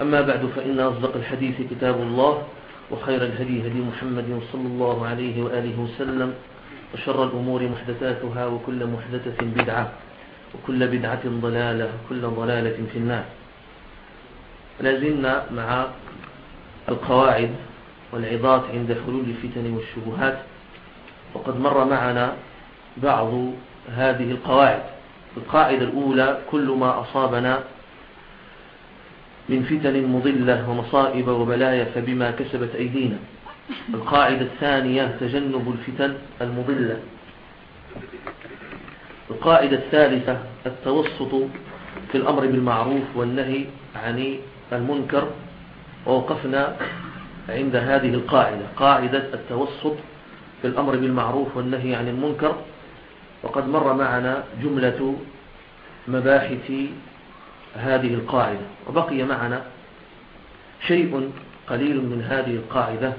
أما بعد فإن أصدق الحديث كتاب الله وخير الهدي هدي محمد صلى الله عليه وآله وسلم وشر الأمور محدثاتها وكل محدثة بدعة وكل بدعة ضلالة وكل ضلالة في النار. لازلنا مع القواعد والعظات عند حلول الفتن والشبهات وقد مر معنا بعض هذه القواعد. القاعدة الأولى كل ما أصابنا من فتن مضلة ومصائب وبلايا فبما كسبت أيدينا. القاعدة الثانية تجنب الفتن المضلة. القاعدة الثالثة التوسط في الأمر بالمعروف والنهي عن المنكر. ووقفنا عند هذه القاعدة. قاعدة التوسط في الأمر بالمعروف والنهي عن المنكر. وقد مر معنا جملة مباحث هذه القاعدة. وبقي معنا شيء قليل من هذه القاعدة.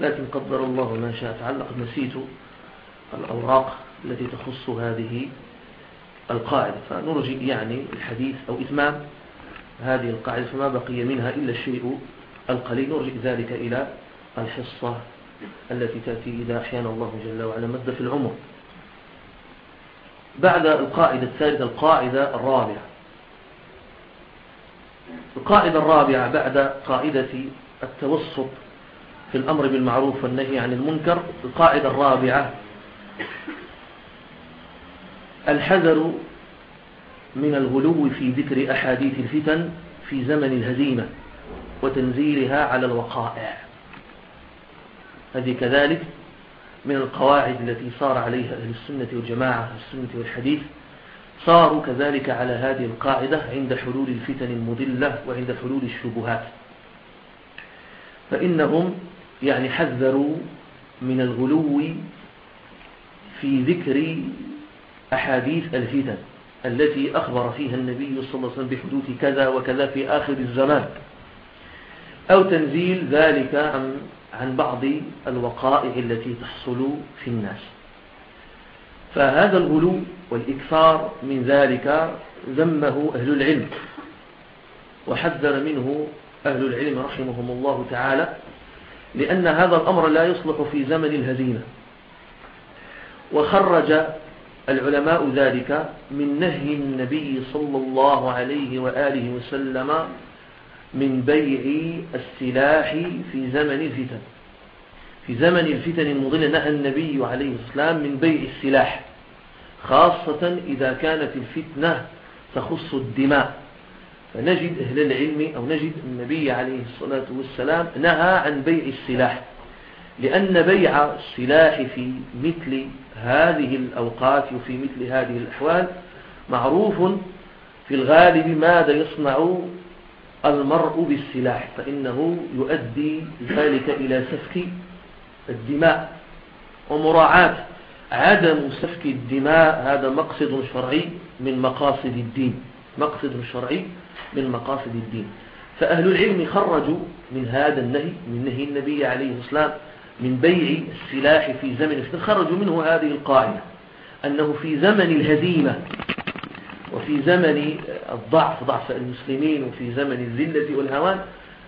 لكن قدر الله ما شاء. فعل لقد نسيت الأوراق التي تخص هذه القاعدة. فنرجي يعني الحديث أو إتمام هذه القاعدة فما بقي منها إلا الشيء القليل. نرجي ذلك إلى الحصة التي تأتي إذا أحيانا الله جل وعلا مد في العمر. بعد القاعدة الثالثة القاعدة الرابعة. القاعدة الرابعة بعد قاعدة التوسط في الأمر بالمعروف والنهي عن المنكر القاعدة الرابعة الحذر من الغلو في ذكر أحاديث الفتن في زمن الهزيمة وتنزيلها على الوقائع. هذه كذلك من القواعد التي صار عليها أهل السنة والجماعة السنة والحديث صاروا كذلك على هذه القاعدة عند حلول الفتن المضلة وعند حلول الشبهات. فإنهم يعني حذروا من الغلو في ذكر أحاديث الفتن التي أخبر فيها النبي صلى الله عليه وسلم بحدوث كذا وكذا في آخر الزمان. أو تنزيل ذلك عن, عن بعض الوقائع التي تحصل في الناس. فهذا الغلو والإكثار من ذلك ذمه أهل العلم وحذر منه أهل العلم رحمهم الله تعالى لأن هذا الأمر لا يصلح في زمن الهزيمة. وخرج العلماء ذلك من نهي النبي صلى الله عليه وآله وسلم من بيع السلاح في زمن الفتن. في زمن الفتن المضلة نهى النبي عليه السلام من بيع السلاح خاصة إذا كانت الفتنة تخص الدماء. فنجد أهل العلم أو نجد النبي عليه الصلاة والسلام نهى عن بيع السلاح لأن بيع السلاح في مثل هذه الأوقات وفي مثل هذه الأحوال معروف في الغالب ماذا يصنع المرء بالسلاح فإنه يؤدي ذلك إلى سفك الدماء ومراعاة عدم سفك الدماء هذا مقصد شرعي من مقاصد الدين مقصد شرعي من مقاصد الدين. فأهل العلم خرجوا من هذا النهي من نهي النبي عليه السلام من بيع السلاح في زمن خرجوا منه هذه القاعدة أنه في زمن الهزيمة وفي زمن الضعف ضعف المسلمين وفي زمن الذلة والهوان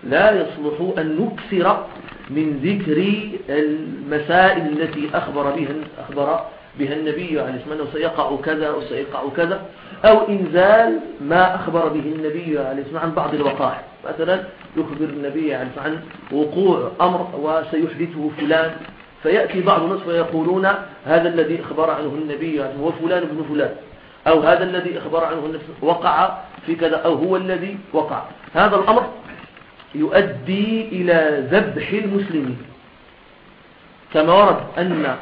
لا يصلح أن نكثر من ذكر المسائل التي أخبر بها أخبر بها النبي عليه الصلاة والسلام سيقع كذا وسيقع كذا أو إنزال ما أخبر به النبي عليه الصلاة عن بعض الوقائع. مثلا يخبر النبي عليه عن وقوع أمر وسيحدثه فلان فيأتي بعض الناس ويقولون هذا الذي أخبر عنه النبي هو فلان ابن فلان أو هذا الذي أخبر عنه وقع في كذا أو هو الذي وقع. هذا الأمر يؤدي إلى ذبح المسلمين. كما ورد أن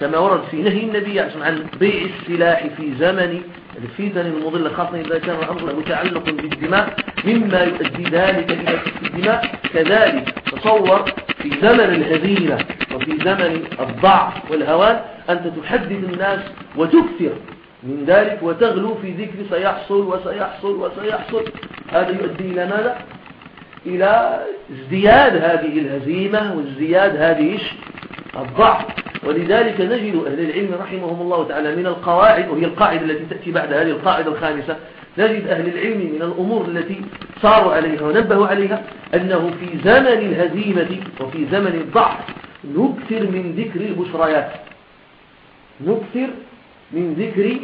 كما ورد في نهي النبي عن بيع السلاح في زمن الفتن المضلة خاصة إذا كان الأمر متعلق بالدماء مما يؤدي ذلك إلى الدماء. كذلك تصور في زمن الهزيمة وفي زمن الضعف والهوان أنت تحدث الناس وتكثر من ذلك وتغلو في ذكر سيحصل وسيحصل وسيحصل. هذا يؤدي إلى ماذا؟ إلى ازدياد هذه الهزيمة وازدياد هذه الضعف. ولذلك نجد أهل العلم رحمهم الله تعالى من القواعد وهي القاعدة التي تأتي بعد هذه القاعدة الخامسة نجد أهل العلم من الأمور التي صاروا عليها ونبهوا عليها أنه في زمن الهزيمة وفي زمن الضعف نكثر من ذكر البشريات. نكثر من ذكر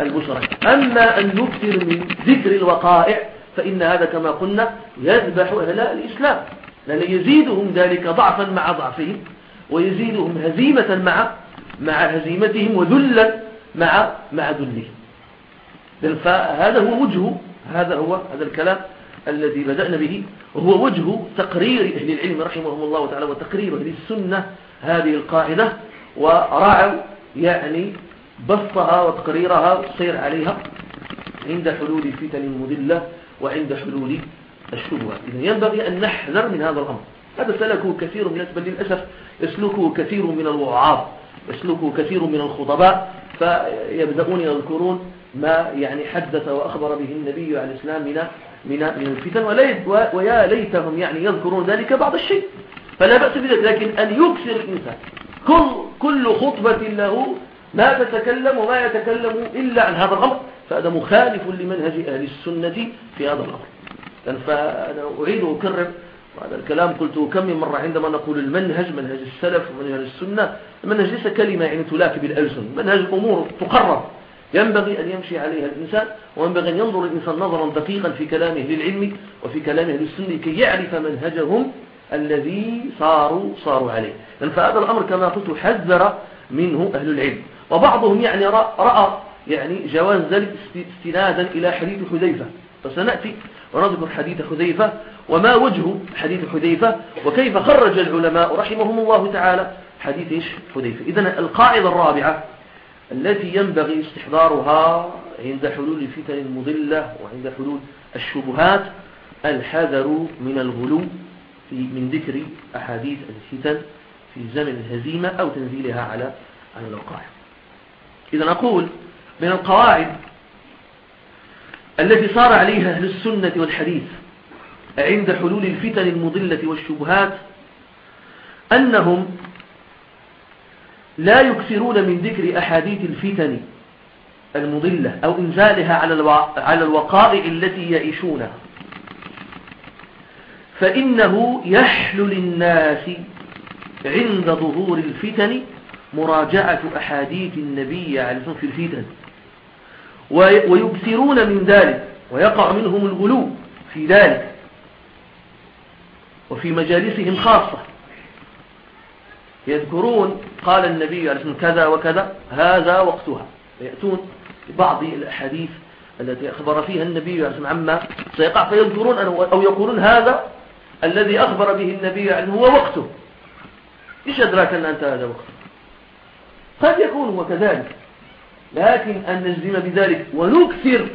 البشريات. أما أن نكثر من ذكر الوقائع فإن هذا كما قلنا يذبح أهل الإسلام لأن يزيدهم ذلك ضعفا مع ضعفهم ويزيدهم هزيمة مع مع هزيمتهم وذلا مع مع ذلهم. فهذا هو وجه هذا هو هذا الكلام الذي بدأنا به وهو وجه تقرير أهل العلم رحمهم الله تعالى وتقرير أهل السنة هذه القاعدة ورعوا يعني بسطها وتقريرها والسير عليها عند حلول الفتن المذلة وعند حلول الشبهات إذن ينبغي أن نحذر من هذا الأمر. هذا سلكه كثير من الناس بل للأسف يسلكه كثير من الوعاظ يسلكه كثير من الخطباء فيبدأون يذكرون ما يعني حدث وأخبر به النبي عليه السلام من من من الفتن. ويا ليتهم يعني يذكرون ذلك بعض الشيء. فلا بأس بذلك. لكن أن يكسر الإنسان. كل كل خطبة له ما تتكلم وما يتكلم إلا عن هذا الأمر. فهذا مخالف لمنهج أهل السنة في هذا الأمر. فأنا أعيد وأكرر وهذا الكلام. قلته كم من مرة عندما نقول المنهج منهج السلف ومنهج السنة المنهج ليس كلمة يعني تلاك بالألسن. منهج أمور تقرر. ينبغي أن يمشي عليها الإنسان وينبغي أن ينظر الإنسان نظرا دقيقا في كلامه للعلم وفي كلامه للسنة كي يعرف منهجهم الذي صاروا صاروا عليه. فهذا الأمر كما قلت حذر منه أهل العلم. وبعضهم يعني رأى يعني جواز ذلك استنادا إلى حديث حذيفة. فسنأتي ونذكر حديث حذيفة وما وجه حديث حذيفة وكيف خرج العلماء رحمهم الله تعالى. حديث حذيفة. إذن القاعدة الرابعة التي ينبغي استحضارها عند حلول الفتن المضلة وعند حلول الشبهات الحذر من الغلو في من ذكر أحاديث الفتن في زمن الهزيمة أو تنزيلها على على الوقائع إذا نقول من القواعد التي صار عليها أهل السنة والحديث عند حلول الفتن المضلة والشبهات أنهم لا يكثرون من ذكر أحاديث الفتن المضلة أو إنزالها على الوقائع التي يعيشونها. فإنه يحل للناس عند ظهور الفتن مراجعة أحاديث النبي عليه الصلاة في الفتن. ويكثرون من ذلك ويقع منهم الغلو في ذلك وفي مجالسهم خاصة. يذكرون قال النبي عليه الصلاة كذا وكذا هذا وقتها. يأتون ببعض الأحاديث التي أخبر فيها النبي عليه الصلاة عما سيقع فيذكرون أو يقولون هذا الذي أخبر به النبي عنه هو وقته. إيش أدراك أن أنت هذا وقته؟ قد يكون هو كذلك. لكن أن نجزم بذلك ونكثر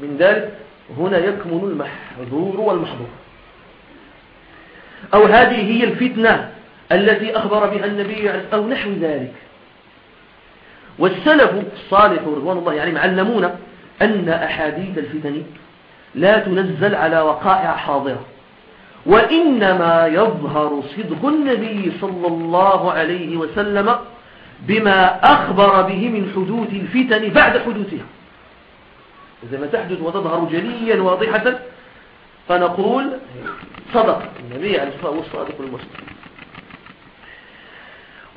من ذلك هنا يكمن المحظور والمحظور. أو هذه هي الفتنة التي أخبر بها النبي أو نحو ذلك. والسلف الصالح رضوان الله يعني معلمون أن أحاديث الفتن لا تنزل على وقائع حاضرة وإنما يظهر صدق النبي صلى الله عليه وسلم بما أخبر به من حدوث الفتن بعد حدوثها. إذا ما تحدث وتظهر جليا واضحة فنقول صدق. النبي عليه الصلاة والسلام المسلم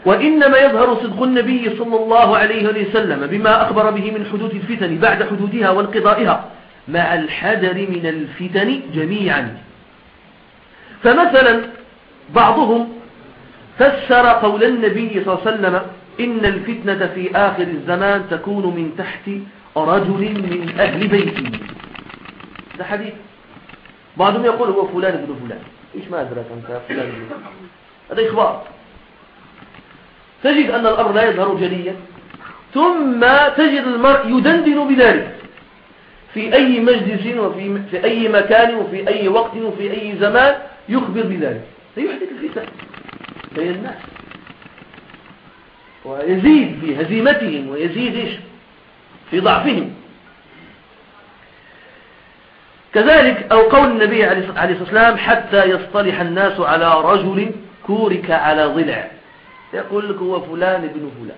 وإنما يظهر صدق النبي صلى الله عليه وسلم بما أخبر به من حدوث الفتن بعد حدوثها وانقضائها مع الحذر من الفتن جميعا. فمثلا بعضهم فسر قول النبي صلى الله عليه وسلم إن الفتنة في آخر الزمان تكون من تحت رجل من أهل بيتي ده حديث. بعضهم يقول هو فلان ابن فلان. إيش ما أدرك أنت فلان ابن هذا إخبار. تجد أن الأمر لا يظهر جليا ثم تجد المرء يدندن بذلك. في أي مجلس وفي في أي مكان وفي أي وقت وفي أي زمان يخبر بذلك. سيحدث الفتن بين الناس. ويزيد في هزيمتهم ويزيد إيش؟ في ضعفهم. كذلك أو قول النبي عليه الصلاة والسلام حتى يصطلح الناس على رجل كورك على ضلع. يقول لك هو فلان ابن فلان.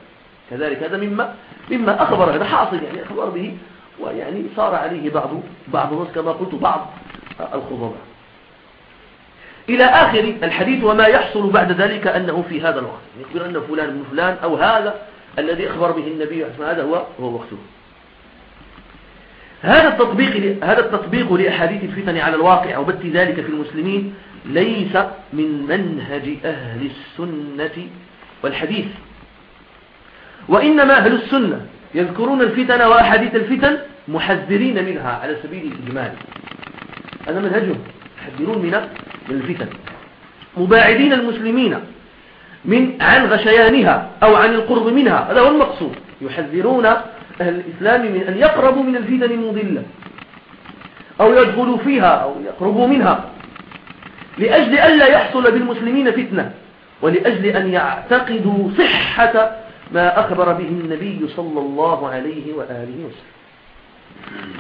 كذلك هذا مما مما أخبر هذا حاصل يعني أخبر به ويعني صار عليه بعض بعض الناس كما قلت بعض الخضراء. إلى آخر الحديث وما يحصل بعد ذلك أنه في هذا الوقت. يخبر أن فلان من فلان أو هذا الذي أخبر به النبي هذا هو هو وقته هذا التطبيق هذا التطبيق لأحاديث الفتن على الواقع وبث ذلك في المسلمين ليس من منهج أهل السنة والحديث. وإنما أهل السنة يذكرون الفتن وأحاديث الفتن محذرين منها على سبيل الإجمال. هذا منهجهم يحذرون من الفتن مباعدين المسلمين من عن غشيانها أو عن القرب منها. هذا هو المقصود. يحذرون أهل الإسلام من أن يقربوا من الفتن المضلة أو يدخلوا فيها أو يقربوا منها. لأجل ألا يحصل بالمسلمين فتنة. ولأجل أن يعتقدوا صحة ما أخبر به النبي صلى الله عليه وآله وسلم.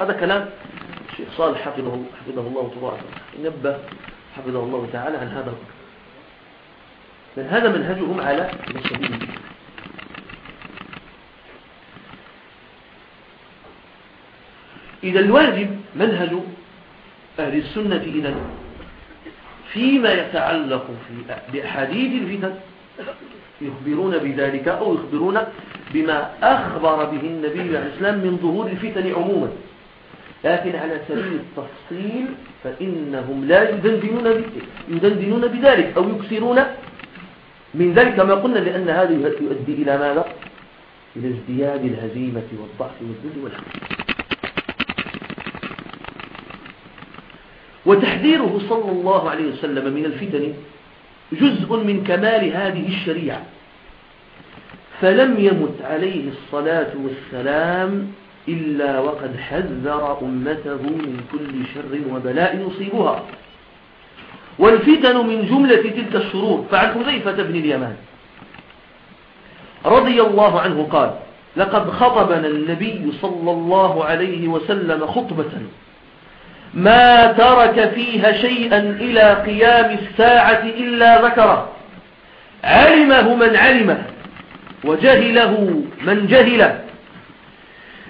هذا كلام الشيخ صالح حفظه, حفظه الله تبارك نبه حفظه الله تعالى عن هذا الأمر من هذا منهجهم على السبيل إذا الواجب منهج أهل السنة إذا فيما يتعلق في بأحاديث الفتن يخبرون بذلك أو يخبرون بما أخبر به النبي عليه السلام من ظهور الفتن عموما. لكن على سبيل التفصيل فإنهم لا يدندنون, يدندنون بذلك أو يكسرون من ذلك كما قلنا لأن هذا يؤدي إلى ماذا؟ إلى ازدياد الهزيمة والضعف والذل والحمد وتحذيره صلى الله عليه وسلم من الفتن جزء من كمال هذه الشريعة فلم يمت عليه الصلاة والسلام إلا وقد حذر أمته من كل شر وبلاء يصيبها. والفتن من جملة تلك الشرور. فعن حذيفة بن اليمان رضي الله عنه قال لقد خطبنا النبي صلى الله عليه وسلم خطبة ما ترك فيها شيئا إلى قيام الساعة إلا ذكره. علمه من علمه وجهله من جهله.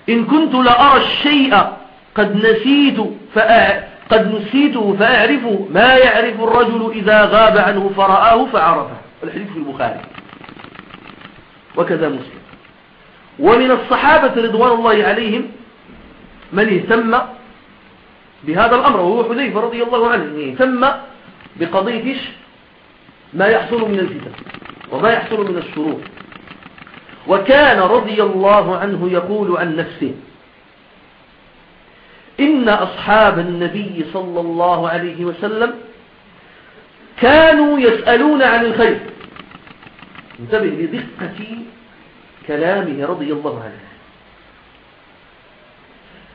إن كنت لأرى الشيء قد نسيت. قد نسيته فأعرف ما يعرف الرجل إذا غاب عنه فرآه فعرفه. الحديث في البخاري. وكذا مسلم. ومن الصحابة رضوان الله عليهم من اهتم بهذا الأمر وهو حذيفة رضي الله عنه ثم بقضية ما يحصل من الفتن وما يحصل من الشرور. وكان رضي الله عنه يقول عن نفسه إن أصحاب النبي صلى الله عليه وسلم كانوا يسألون عن الخير. انتبه لدقة كلامه رضي الله عنه.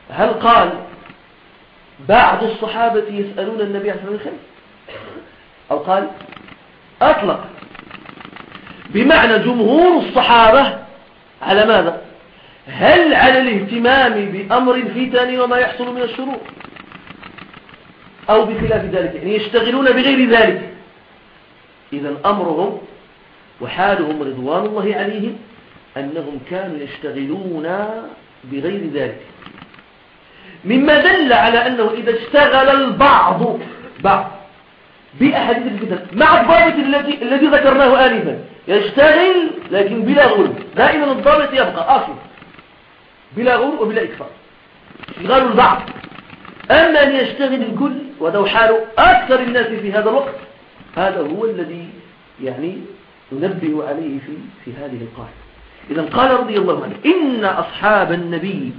هل قال بعض الصحابة يسألون النبي الصلاة والسلام أو قال أطلق بمعنى جمهور الصحابة على ماذا؟ هل على الاهتمام بأمر الفتن وما يحصل من الشرور أو بخلاف ذلك يعني يشتغلون بغير ذلك. إذا أمرهم وحالهم رضوان الله عليهم أنهم كانوا يشتغلون بغير ذلك. مما دل على أنه إذا اشتغل البعض بعض بأحاديث الفتن مع الضابط الذي الذي ذكرناه آنفا. يشتغل لكن بلا غل. دائما الضابط يبقى أصل. بلا غل وبلا إكفار. اشتغال البعض. أما أن يشتغل الكل وذو حال أكثر الناس في هذا الوقت هذا هو الذي يعني ننبه عليه في في هذه القاعدة. إذا قال رضي الله عنه إن أصحاب النبي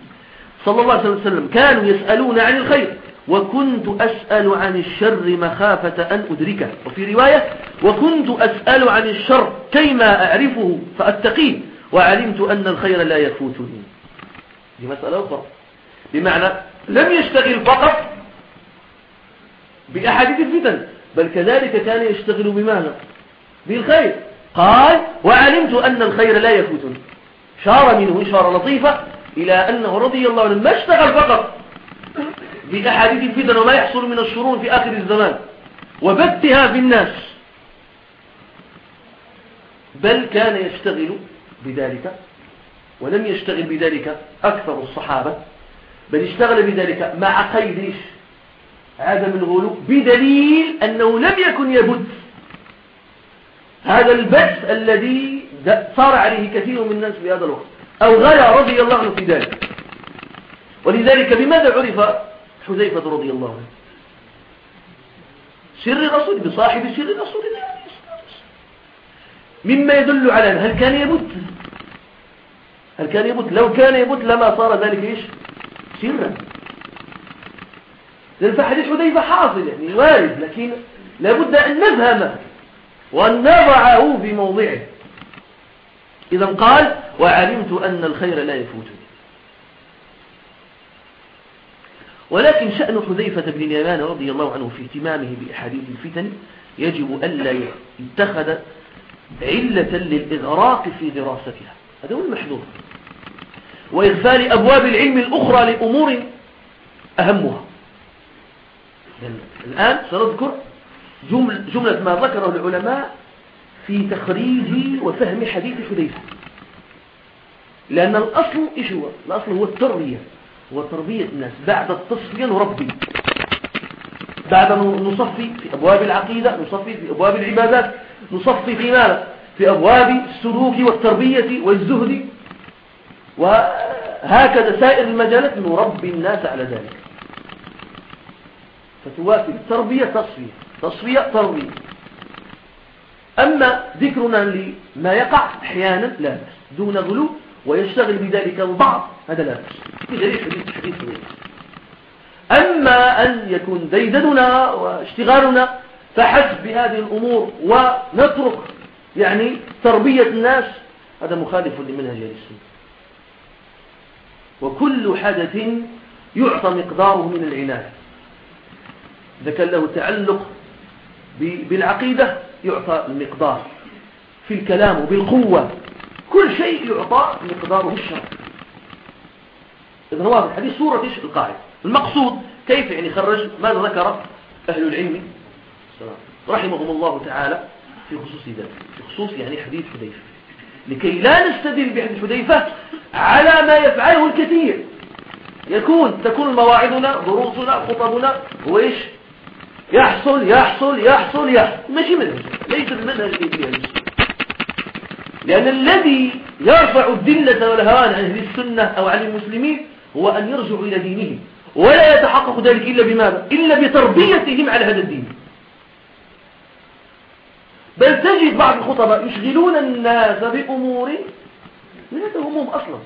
صلى الله عليه وسلم كانوا يسألون عن الخير. وكنت أسأل عن الشر مخافة أن أدركه. وفي رواية وكنت أسأل عن الشر كيما أعرفه فأتقيه. وعلمت أن الخير لا يفوتني. دي مسألة أخرى. بمعنى لم يشتغل فقط بأحاديث الفتن بل كذلك كان يشتغل بماذا؟ بالخير. قال وعلمت أن الخير لا يفوتني. شار منه إشارة لطيفة إلى أنه رضي الله عنه ما اشتغل فقط بأحاديث الفتن وما يحصل من الشرور في آخر الزمان. وبثها في الناس. بل كان يشتغل بذلك ولم يشتغل بذلك أكثر الصحابة بل اشتغل بذلك مع قيد عدم الغلو بدليل أنه لم يكن يبث هذا البث الذي صار عليه كثير من الناس في هذا الوقت. أو غلا رضي الله عنه في ذلك. ولذلك بماذا عرف حذيفة رضي الله عنه. سر الرسول بصاحب سر رسول الله مما يدل على هل كان يمت هل كان يمت لو كان يمت لما صار ذلك إيش؟ سرا. لأن فحديث حذيفة حاصل يعني وارد لكن لابد أن نفهمه وأن نضعه في موضعه. إذا قال وعلمت أن الخير لا يفوتني. ولكن شأن حذيفة بن اليمان رضي الله عنه في اهتمامه بأحاديث الفتن يجب ألا يتخذ علة للإغراق في دراستها. هذا هو المحذور. وإغفال أبواب العلم الأخرى لأمور أهمها. الآن سنذكر جملة ما ذكره العلماء في تخريج وفهم حديث حذيفة. لأن الأصل إيش هو؟ الأصل هو التربية. هو تربية الناس بعد التصفية نربي. بعد نصفي في أبواب العقيدة نصفي في أبواب العبادات نصفي في ماذا؟ في أبواب السلوك والتربية والزهد. وهكذا سائر المجالات نربي الناس على ذلك. فتوافي التربية تصفية تصفية تربية. أما ذكرنا لما يقع أحيانا لا بأس دون غلو ويشتغل بذلك البعض هذا لا بأس دليل حديث حديث أما أن يكون ديدننا واشتغالنا فحسب بهذه الأمور ونترك يعني تربية الناس هذا مخالف لمنهج السنة. وكل حدث يعطى مقداره من العناية. إذا كان له تعلق بالعقيدة يعطى المقدار. في الكلام وبالقوة. كل شيء يعطى مقداره الشرع إذن هو الحديث صورة إيش؟ القاعدة. المقصود كيف يعني خرج؟ ماذا ذكر أهل العلم؟ رحمهم الله تعالى في خصوص ذلك. في خصوص يعني حديث حذيفة. لكي لا نستدل بحديث حذيفة على ما يفعله الكثير. يكون تكون مواعظنا دروسنا خطبنا هو إيش يحصل يحصل يحصل يحصل. ماشي منهج. ليس المنهج الإبليس لأن الذي يرفع الدلة والهوان عن أهل السنة أو عن المسلمين هو أن يرجعوا إلى دينهم. ولا يتحقق ذلك إلا بماذا؟ إلا بتربيتهم على هذا الدين. بل تجد بعض الخطباء يشغلون الناس بأمور لا تهمهم أصلا.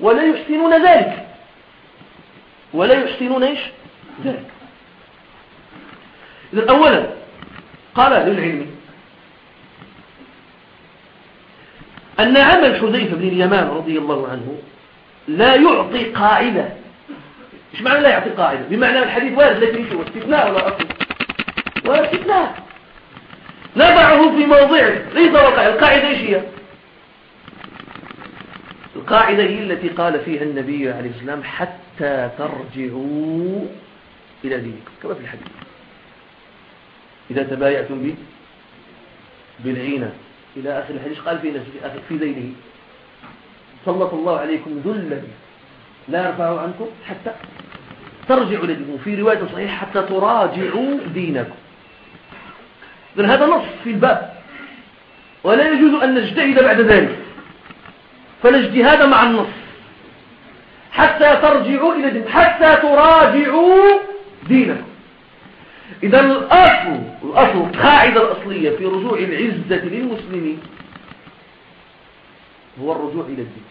ولا يحسنون ذلك. ولا يحسنون إيش؟ ذلك. إذن أولا قال للعلم أن عمل حذيفة بن اليمان رضي الله عنه لا يعطي قاعدة. إيش معنى لا يعطي قاعدة؟ بمعنى الحديث وارد لكن هو استثناء ولا أصل. ولا استثناء. نضعه في موضعه ليس وقع. القاعدة إيش هي؟ القاعدة هي التي قال فيها النبي عليه السلام حتى ترجعوا إلى دينكم. كما في الحديث. إذا تبايعتم به بالعينة إلى آخر الحديث قال في في ذيله سلط الله عليكم ذلا. لا يرفعه عنكم حتى ترجعوا لدينكم في رواية صحيحة حتى تراجعوا دينكم. إذن هذا نص في الباب. ولا يجوز أن نجتهد بعد ذلك. فلا اجتهاد مع النص. حتى ترجعوا إلى دين حتى تراجعوا دينكم. إذا الأصل الأصل القاعدة الأصلية في رجوع العزة للمسلمين هو الرجوع إلى الدين.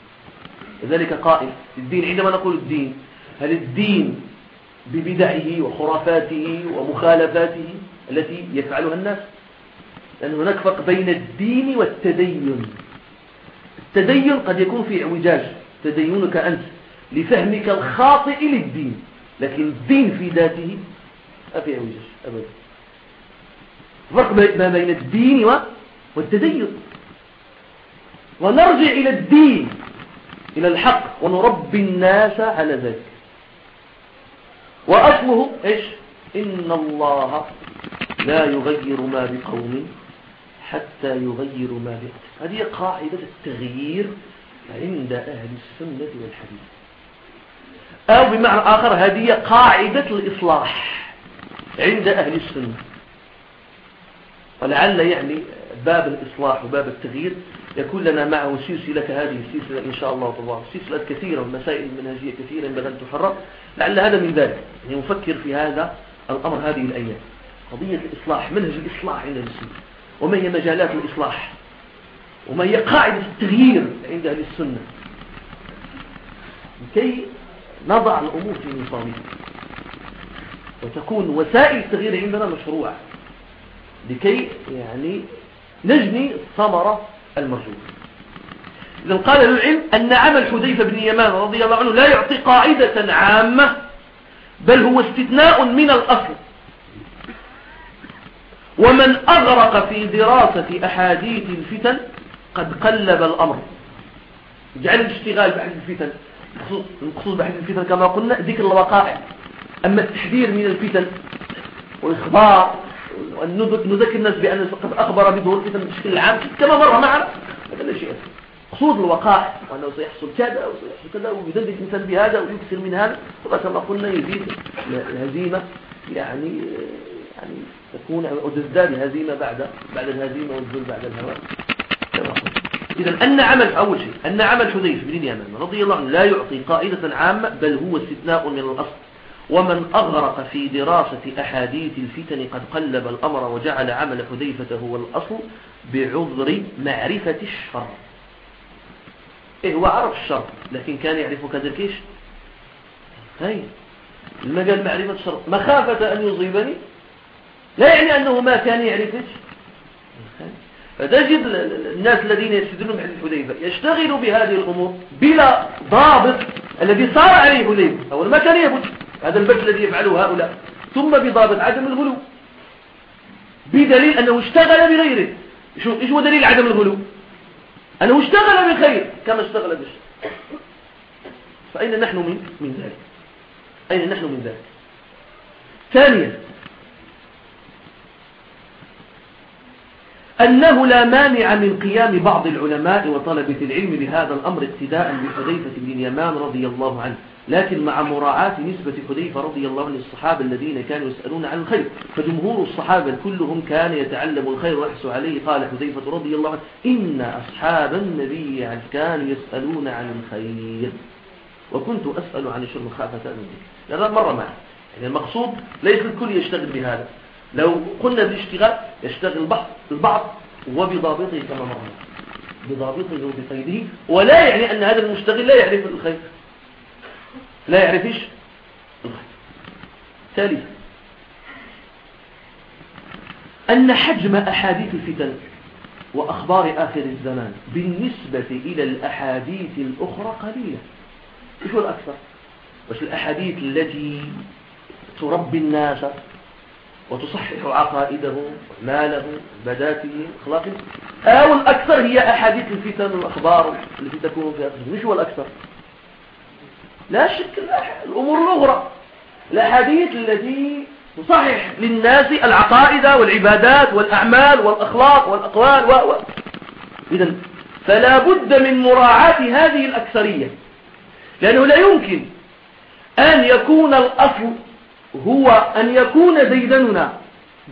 لذلك قائل الدين عندما نقول الدين هل الدين ببدعه وخرافاته ومخالفاته التي يفعلها الناس؟ لأن هناك فرق بين الدين والتدين. التدين قد يكون في اعوجاج. تدينك أنت لفهمك الخاطئ للدين لكن الدين في ذاته ما في اعوجاج أبدا فرق ما بين الدين والتدين. ونرجع إلى الدين إلى الحق ونربي الناس على ذلك. وأصله إيش؟ إن الله لا يغير ما بقوم حتى يغيروا ما بأنفسهم هذه قاعدة التغيير عند أهل السنة والحديث. أو بمعنى آخر هذه قاعدة الإصلاح. عند أهل السنة. ولعل يعني باب الإصلاح وباب التغيير يكون لنا معه سلسلة كهذه السلسلة إن شاء الله طبعا سلسلة كثيرة ومسائل منهجية كثيرة ينبغي أن تحرر. لعل هذا من ذلك. يعني نفكر في هذا الأمر هذه الأيام. قضية الإصلاح منهج الإصلاح عند السنة. وما هي مجالات الإصلاح؟ وما هي قاعدة التغيير عند أهل السنة؟ لكي نضع الأمور في نصابها وتكون وسائل التغيير عندنا مشروعة لكي يعني نجني الثمرة المرجوة. إذا قال العلم أن عمل حذيفة بن يمان رضي الله عنه لا يعطي قاعدة عامة بل هو استثناء من الأصل. ومن أغرق في دراسة أحاديث الفتن قد قلب الأمر. جعل الاشتغال بحديث الفتن المقصود بحديث الفتن كما قلنا ذكر الوقائع. أما التحذير من الفتن والإخبار وأن نذكر الناس بأن قد أخبر بظهور الفتن بشكل عام كما مر معنا. هذا لا شيء. مقصود الوقائع وأنه سيحصل كذا وسيحصل كذا ويدلك الإنسان بهذا ويكثر من هذا. وكما قلنا يزيد الهزيمة يعني يعني تكون أو تزداد هزيمة بعد بعد الهزيمة والذل بعد الهواء إذا أن عمل أول شيء أن عمل حذيف بن اليمن رضي الله عنه لا يعطي قاعدة عامة بل هو استثناء من الأصل. ومن أغرق في دراسة أحاديث الفتن قد قلب الأمر وجعل عمل حذيفة هو الأصل بعذر معرفة الشر. إيه هو عرف الشر لكن كان يعرف كذلك إيش هاي المجال معرفة الشر؟ مخافة أن يصيبني؟ لا يعني أنه ما كان يعرف فتجد الناس الذين يستدلون بحديث حذيفة يشتغلوا بهذه الأمور بلا ضابط الذي صار عليه حذيفة أول ما كان يبد هذا البث الذي يفعله هؤلاء. ثم بضابط عدم الغلو. بدليل أنه اشتغل بغيره. إيش هو دليل عدم الغلو؟ أنه اشتغل بخير كما اشتغل بالشر. فأين نحن من من ذلك؟ أين نحن من ذلك؟ ثانيا أنه لا مانع من قيام بعض العلماء وطلبة العلم بهذا الأمر اقتداء بحذيفة بن اليمان رضي الله عنه. لكن مع مراعاة نسبة حذيفة رضي الله عنه الصحابة الذين كانوا يسألون عن الخير فجمهور الصحابة كلهم كان يتعلم الخير ويحسوا عليه. قال حذيفة رضي الله عنه إن أصحاب النبي كانوا يسألون عن الخير. وكنت أسأل عن الشر مخافة من ذلك. هذا مرة معه يعني المقصود ليس الكل يشتغل بهذا. لو قلنا بالاشتغال يشتغل البعض البعض وبضابطه كما مرة بضابطه وبقيده ولا يعني أن هذا المشتغل لا يعرف الخير. لا يعرف إيش ثالثا أن حجم أحاديث الفتن وأخبار آخر الزمان بالنسبة إلى الأحاديث الأخرى قليلة. هو الأكثر؟ بس الأحاديث التي تربي الناس وتصحح عقائدهم ومالهم بداتهم أخلاقهم أو الأكثر هي أحاديث الفتن والأخبار التي تكون فيها مش هو الأكثر؟ لا شك الأمور الأخرى. الأحاديث التي تصحح للناس العقائد والعبادات والأعمال والأخلاق والأقوال و... و... إذا فلا بد من مراعاة هذه الأكثرية لأنه لا يمكن أن يكون الأصل هو أن يكون ديدننا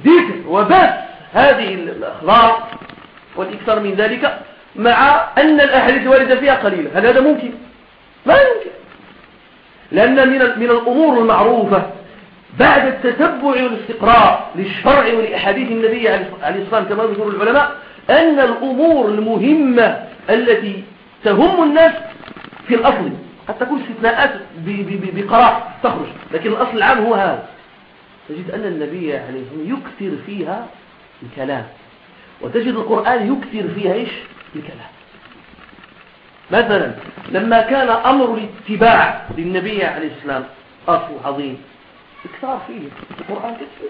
ذكر وبس هذه الأخلاق والإكثر من ذلك مع أن الأحاديث الواردة فيها قليلة. هل هذا ممكن؟ ما يمكن. لأن من من الأمور المعروفة بعد التتبع والاستقراء للشرع ولأحاديث النبي عليه الصلاة كما يذكر العلماء أن الأمور المهمة التي تهم الناس في الأصل قد تكون استثناءات بقراء تخرج لكن الأصل العام هو هذا. تجد أن النبي عليه الصلاة يكثر فيها الكلام وتجد القرآن يكثر فيها إيش؟ الكلام. مثلا لما كان أمر الاتباع للنبي عليه السلام أصل عظيم. اكثار فيه القرآن كثير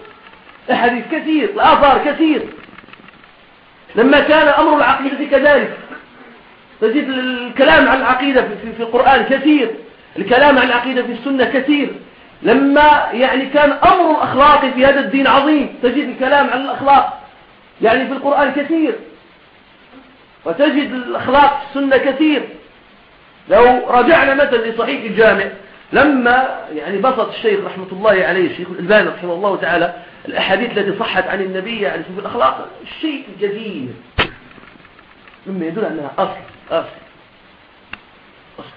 الحديث كثير الآثار كثير. لما كان أمر العقيدة كذلك. تجد الكلام عن العقيدة في, في القرآن كثير الكلام عن العقيدة في السنة كثير. لما يعني كان أمر الأخلاق في هذا الدين عظيم تجد الكلام عن الأخلاق يعني في القرآن كثير. وتجد الأخلاق في السنة كثير. لو رجعنا مثلا لصحيح الجامع لما يعني بسط الشيخ رحمة الله عليه الشيخ الألباني رحمه الله تعالى الأحاديث التي صحت عن النبي عليه الصلاة الأخلاق الشيء الجديد مما يدل أنها أصل أصل أصل.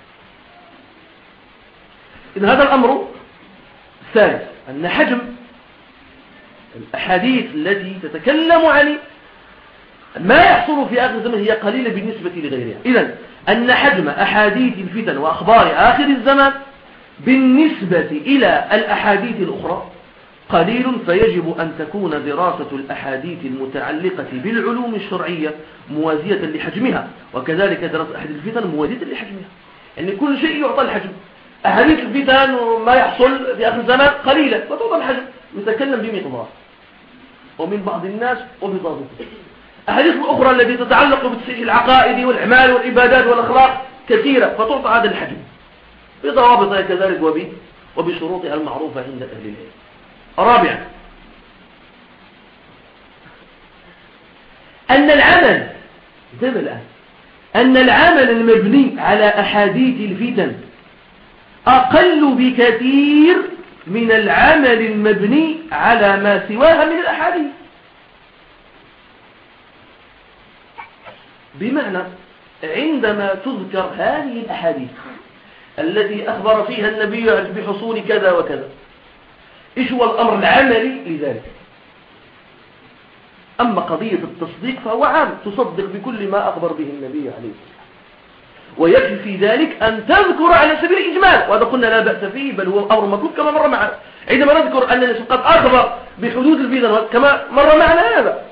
إذن هذا الأمر الثالث أن حجم الأحاديث التي تتكلم عن ما يحصل في آخر الزمن هي قليلة بالنسبة لغيرها. إذن أن حجم أحاديث الفتن وأخبار آخر الزمان بالنسبة إلى الأحاديث الأخرى قليل فيجب أن تكون دراسة الأحاديث المتعلقة بالعلوم الشرعية موازية لحجمها وكذلك دراسة أحاديث الفتن موازية لحجمها. يعني كل شيء يعطى الحجم. أحاديث الفتن وما يحصل في آخر الزمان قليلا وتعطى الحجم. نتكلم بمقدار. ومن بعض الناس وبضابط الأحاديث الأخرى التي تتعلق بالتصحيح العقائدي والأعمال والعبادات والأخلاق كثيرة فتعطى هذا الحجم بضوابطها كذلك وبشروطها المعروفة عند أهل العلم. رابعا أن العمل الآن أن العمل المبني على أحاديث الفتن أقل بكثير من العمل المبني على ما سواها من الأحاديث. بمعنى عندما تذكر هذه الأحاديث التي أخبر فيها النبي بحصول كذا وكذا إيش هو الأمر العملي لذلك؟ أما قضية التصديق فهو عام تصدق بكل ما أخبر به النبي عليه الصلاة ويكفي في ذلك أن تذكر على سبيل الإجمال وهذا قلنا لا بأس فيه بل هو أمر مطلوب كما مر معنا. عندما نذكر أن قد أخبر بحدود البدن كما مر معنا هذا.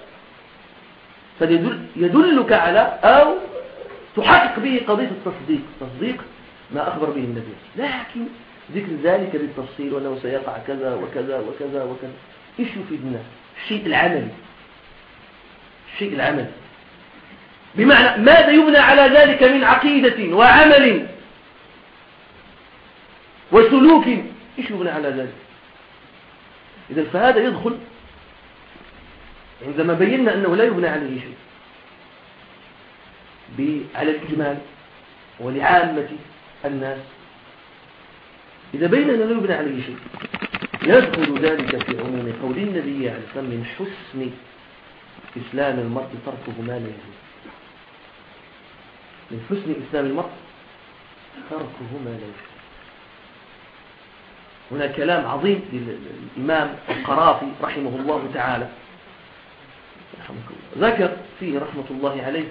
فيدلك على أو تحقق به قضية التصديق. تصديق ما أخبر به النبي. لكن ذكر ذلك بالتفصيل وأنه سيقع كذا وكذا وكذا وكذا. إيش يفيدنا؟ الشيء العملي. الشيء العملي. بمعنى ماذا يبنى على ذلك من عقيدة وعمل وسلوك؟ إيش يبنى على ذلك؟ إذا فهذا يدخل عندما بينا أنه لا يبنى عليه شيء على الإجمال ولعامة الناس. إذا بين أنه لا يبنى عليه شيء يدخل ذلك في عموم قول النبي عليه الصلاة من حسن إسلام المرء تركه ما لا يجوز من حسن إسلام المرء تركه ما لا يجوز هنا كلام عظيم للإمام القرافي رحمه الله تعالى. ذكر فيه رحمة الله عليه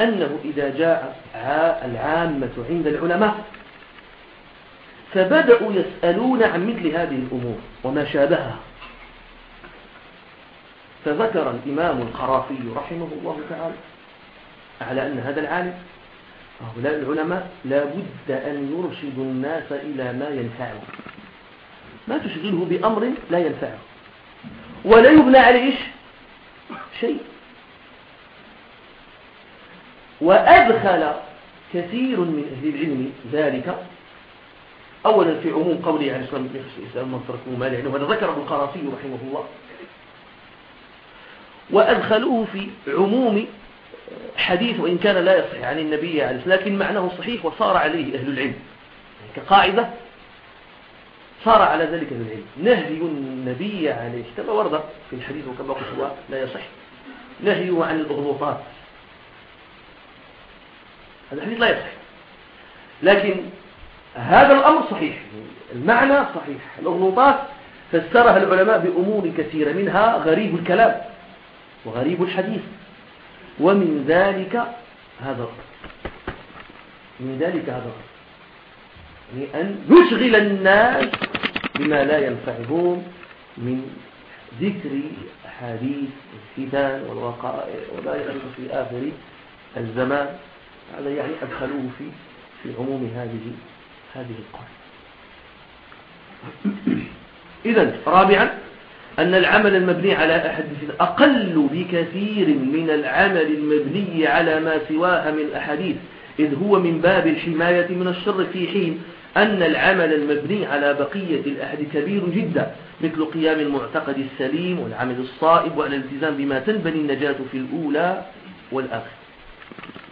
أنه إذا جاء العامة عند العلماء فبدأوا يسألون عن مثل هذه الأمور وما شابهها. فذكر الإمام القرافي رحمه الله تعالى على أن هذا العالم هؤلاء العلماء لا بد أن يرشدوا الناس إلى ما ينفعه ما تشغله بأمر لا ينفعه. ولا يبنى عليه شيء. وأدخل كثير من أهل العلم ذلك. أولا في عموم قوله عليه الصلاة والسلام من تركوا ما لعنه وهذا ذكره القرافي رحمه الله. وأدخلوه في عموم حديث وإن كان لا يصح عن النبي عليه الصلاة لكن معناه صحيح وصار عليه أهل العلم. كقاعدة صار على ذلك أهل العلم. نهي النبي عليه كما ورد في الحديث وكما قلت لا يصح. نهيه عن الأغلوطات هذا الحديث لا يصح. لكن هذا الأمر صحيح. المعنى صحيح. الأغلوطات فسرها العلماء بأمور كثيرة. منها غريب الكلام وغريب الحديث. ومن ذلك هذا من ذلك هذا يعني أن يشغل الناس بما لا ينفعهم من ذكر أحاديث الفتن والوقائع وما يحدث في آخر الزمان. هذا يعني أدخلوه في في عموم هذه هذه القاعدة. إذا رابعا أن العمل المبني على أحد أقل بكثير من العمل المبني على ما سواها من الأحاديث إذ هو من باب الحماية من الشر في حين أن العمل المبني على بقية الأحد كبير جدا مثل قيام المعتقد السليم والعمل الصائب والالتزام بما تنبني النجاة في الأولى والآخر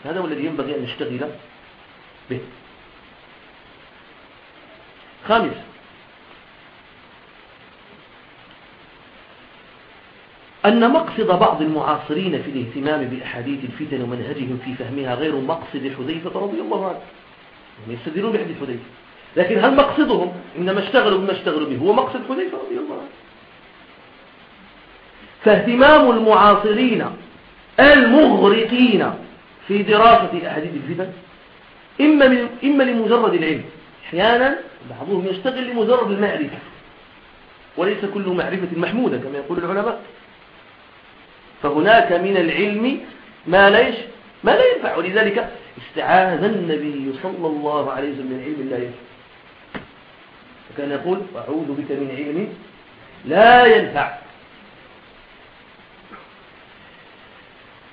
هذا هو الذي ينبغي أن نشتغل به. خامس. أن مقصد بعض المعاصرين في الاهتمام بأحاديث الفتن ومنهجهم في فهمها غير مقصد حذيفة رضي الله عنه. هم يستدلون بحديث حذيفة. لكن هل مقصدهم إنما اشتغلوا بما اشتغلوا به؟ هو مقصد حذيفة رضي الله عنه. فاهتمام المعاصرين المغرقين في دراسة أحاديث الفتن إما, من إما لمجرد العلم. أحيانا بعضهم يشتغل لمجرد المعرفة وليس كل معرفة محمودة كما يقول العلماء. فهناك من العلم ما ليش ما لا ينفع. ولذلك استعاذ النبي صلى الله عليه وسلم من علم لا ينفع. وكان يقول أعوذ بك من علم لا ينفع.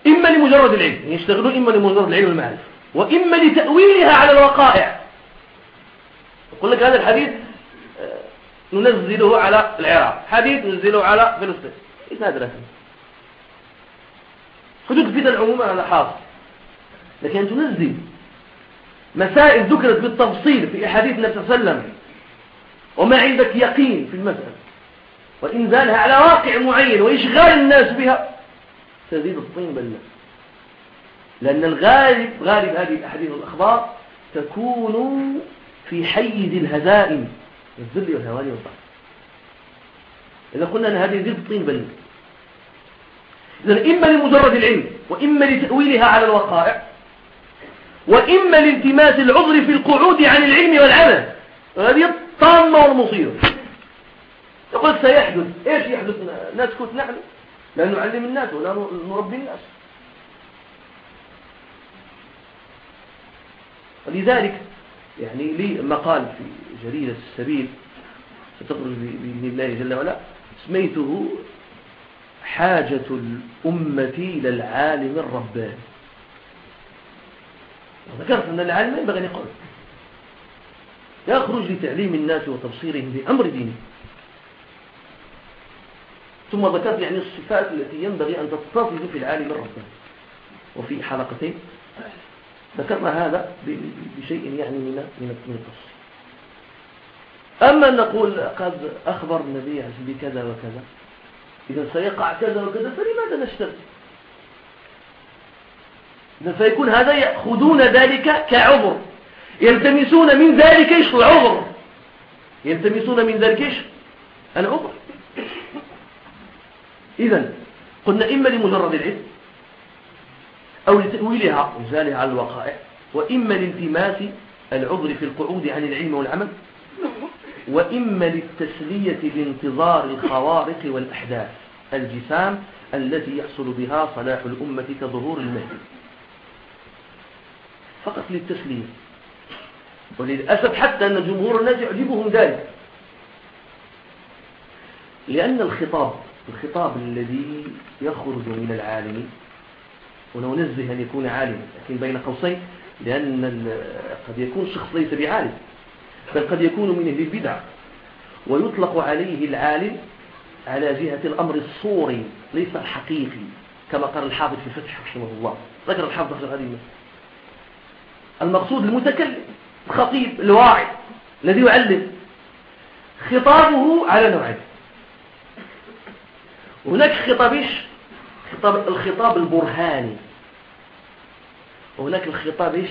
إما لمجرد العلم يشتغلون إما لمجرد العلم والمعرفة وإما لتأويلها على الوقائع. يقول لك هذا الحديث آه، ننزله على العراق. حديث ننزله على فلسطين. إيش هذا حدود الفتن عموما على حاصل لكن تنزل. مسائل ذكرت بالتفصيل في أحاديث النبي صلى الله عليه وسلم. وما عندك يقين في المسألة وإنزالها على واقع معين وإشغال الناس بها تزيد الطين بالله. لأن الغالب غالب هذه الأحاديث والأخبار تكون في حيز الهزائم الذل والهوان والضعف إذا قلنا أن هذه زيد الطين بالله. إذن إما لمجرد العلم وإما لتأويلها على الوقائع وإما لالتماس العذر في القعود عن العلم والعمل. هذه الطامة والمصيرة يقول سيحدث. إيش يحدث؟ نسكت نحن. لا نعلم الناس ولا نربي الناس. ولذلك يعني لي مقال في جريدة السبيل ستخرج بإذن الله جل وعلا سميته حاجة الأمة إلى العالم الرباني. ذكرت أن العالم ينبغي أن يقول يخرج لتعليم الناس وتبصيرهم بأمر دينه. ثم ذكرت يعني الصفات التي ينبغي أن تتصف في العالم الرباني وفي حلقتين ذكرنا هذا بشيء يعني من من التفصيل. أما أن نقول قد أخبر النبي بكذا وكذا إذا سيقع كذا وكذا فلماذا نشتغل إذا سيكون هذا يأخذون ذلك كعذر. يلتمسون من ذلك إيش؟ العذر يلتمسون من ذلك إيش؟ العذر إذا قلنا إما لمجرد العلم أو لتأويلها وزالها على الوقائع وإما لالتماس العذر في القعود عن العلم والعمل وإما للتسلية بانتظار الخوارق والأحداث الجسام التي يحصل بها صلاح الأمة كظهور المهد. فقط للتسلية. وللأسف حتى أن جمهور الناس يعجبهم ذلك. لأن الخطاب الخطاب الذي يخرج من العالم ولو نزه أن يكون عالما لكن بين قوسين لأن قد يكون شخص ليس بعالم بل قد يكون من أهل البدع. ويطلق عليه العالم على جهة الأمر الصوري ليس الحقيقي كما قال الحافظ في الفتح رحمه الله. ذكر الحافظ في هذه المقصود المتكلم. الخطيب الواعي الذي يعلم خطابه على نوعين. هناك خطاب خطاب الخطاب البرهاني. وهناك الخطاب إيش؟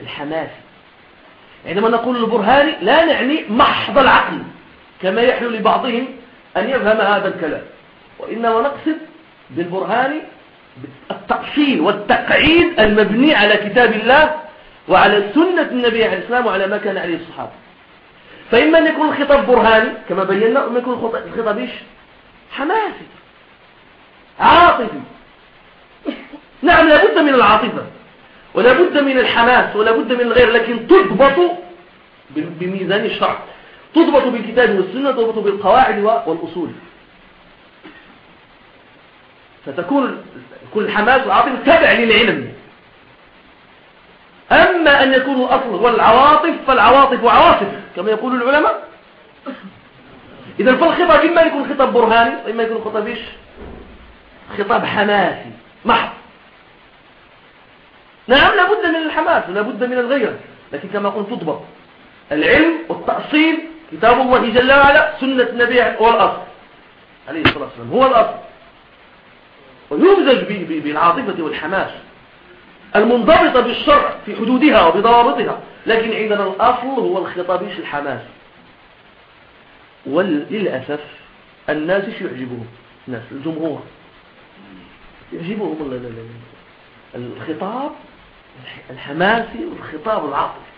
الحماسي. عندما نقول البرهاني لا نعني محض العقل كما يحلو لبعضهم أن يفهم هذا الكلام. وإنما نقصد بالبرهان التأصيل والتقعيد المبني على كتاب الله وعلى سنة النبي عليه السلام وعلى ما كان عليه الصحابة. فإما أن يكون الخطاب برهاني كما بينا وإما يكون الخطاب إيش؟ حماسي. عاطفي. نعم لابد من العاطفة ولا بد من الحماس ولا بد من الغير لكن تضبط بميزان الشرع. تضبط بالكتاب والسنة تضبط بالقواعد والأصول. فتكون كل الحماس والعاطفة تبع للعلم. أما أن يكون الأصل هو العواطف فالعواطف عواطف كما يقول العلماء. إذا فالخطاب إما يكون خطاب برهاني وإما يكون خطاب إيش؟ خطاب حماسي محض. نعم لابد من الحماس لابد من الغيرة. لكن كما قلت تضبط. العلم والتأصيل كتاب الله جل وعلا سنة النبي هو الأصل. عليه الصلاة والسلام هو الأصل. ويمزج بالعاطفة والحماس. المنضبطة بالشرع في حدودها وبضوابطها لكن عندنا الأصل هو الخطابيش الحماس. وللأسف الناس إيش يعجبهم؟ الناس الجمهور. يعجبهم الخطاب الحماسي والخطاب العاطفي.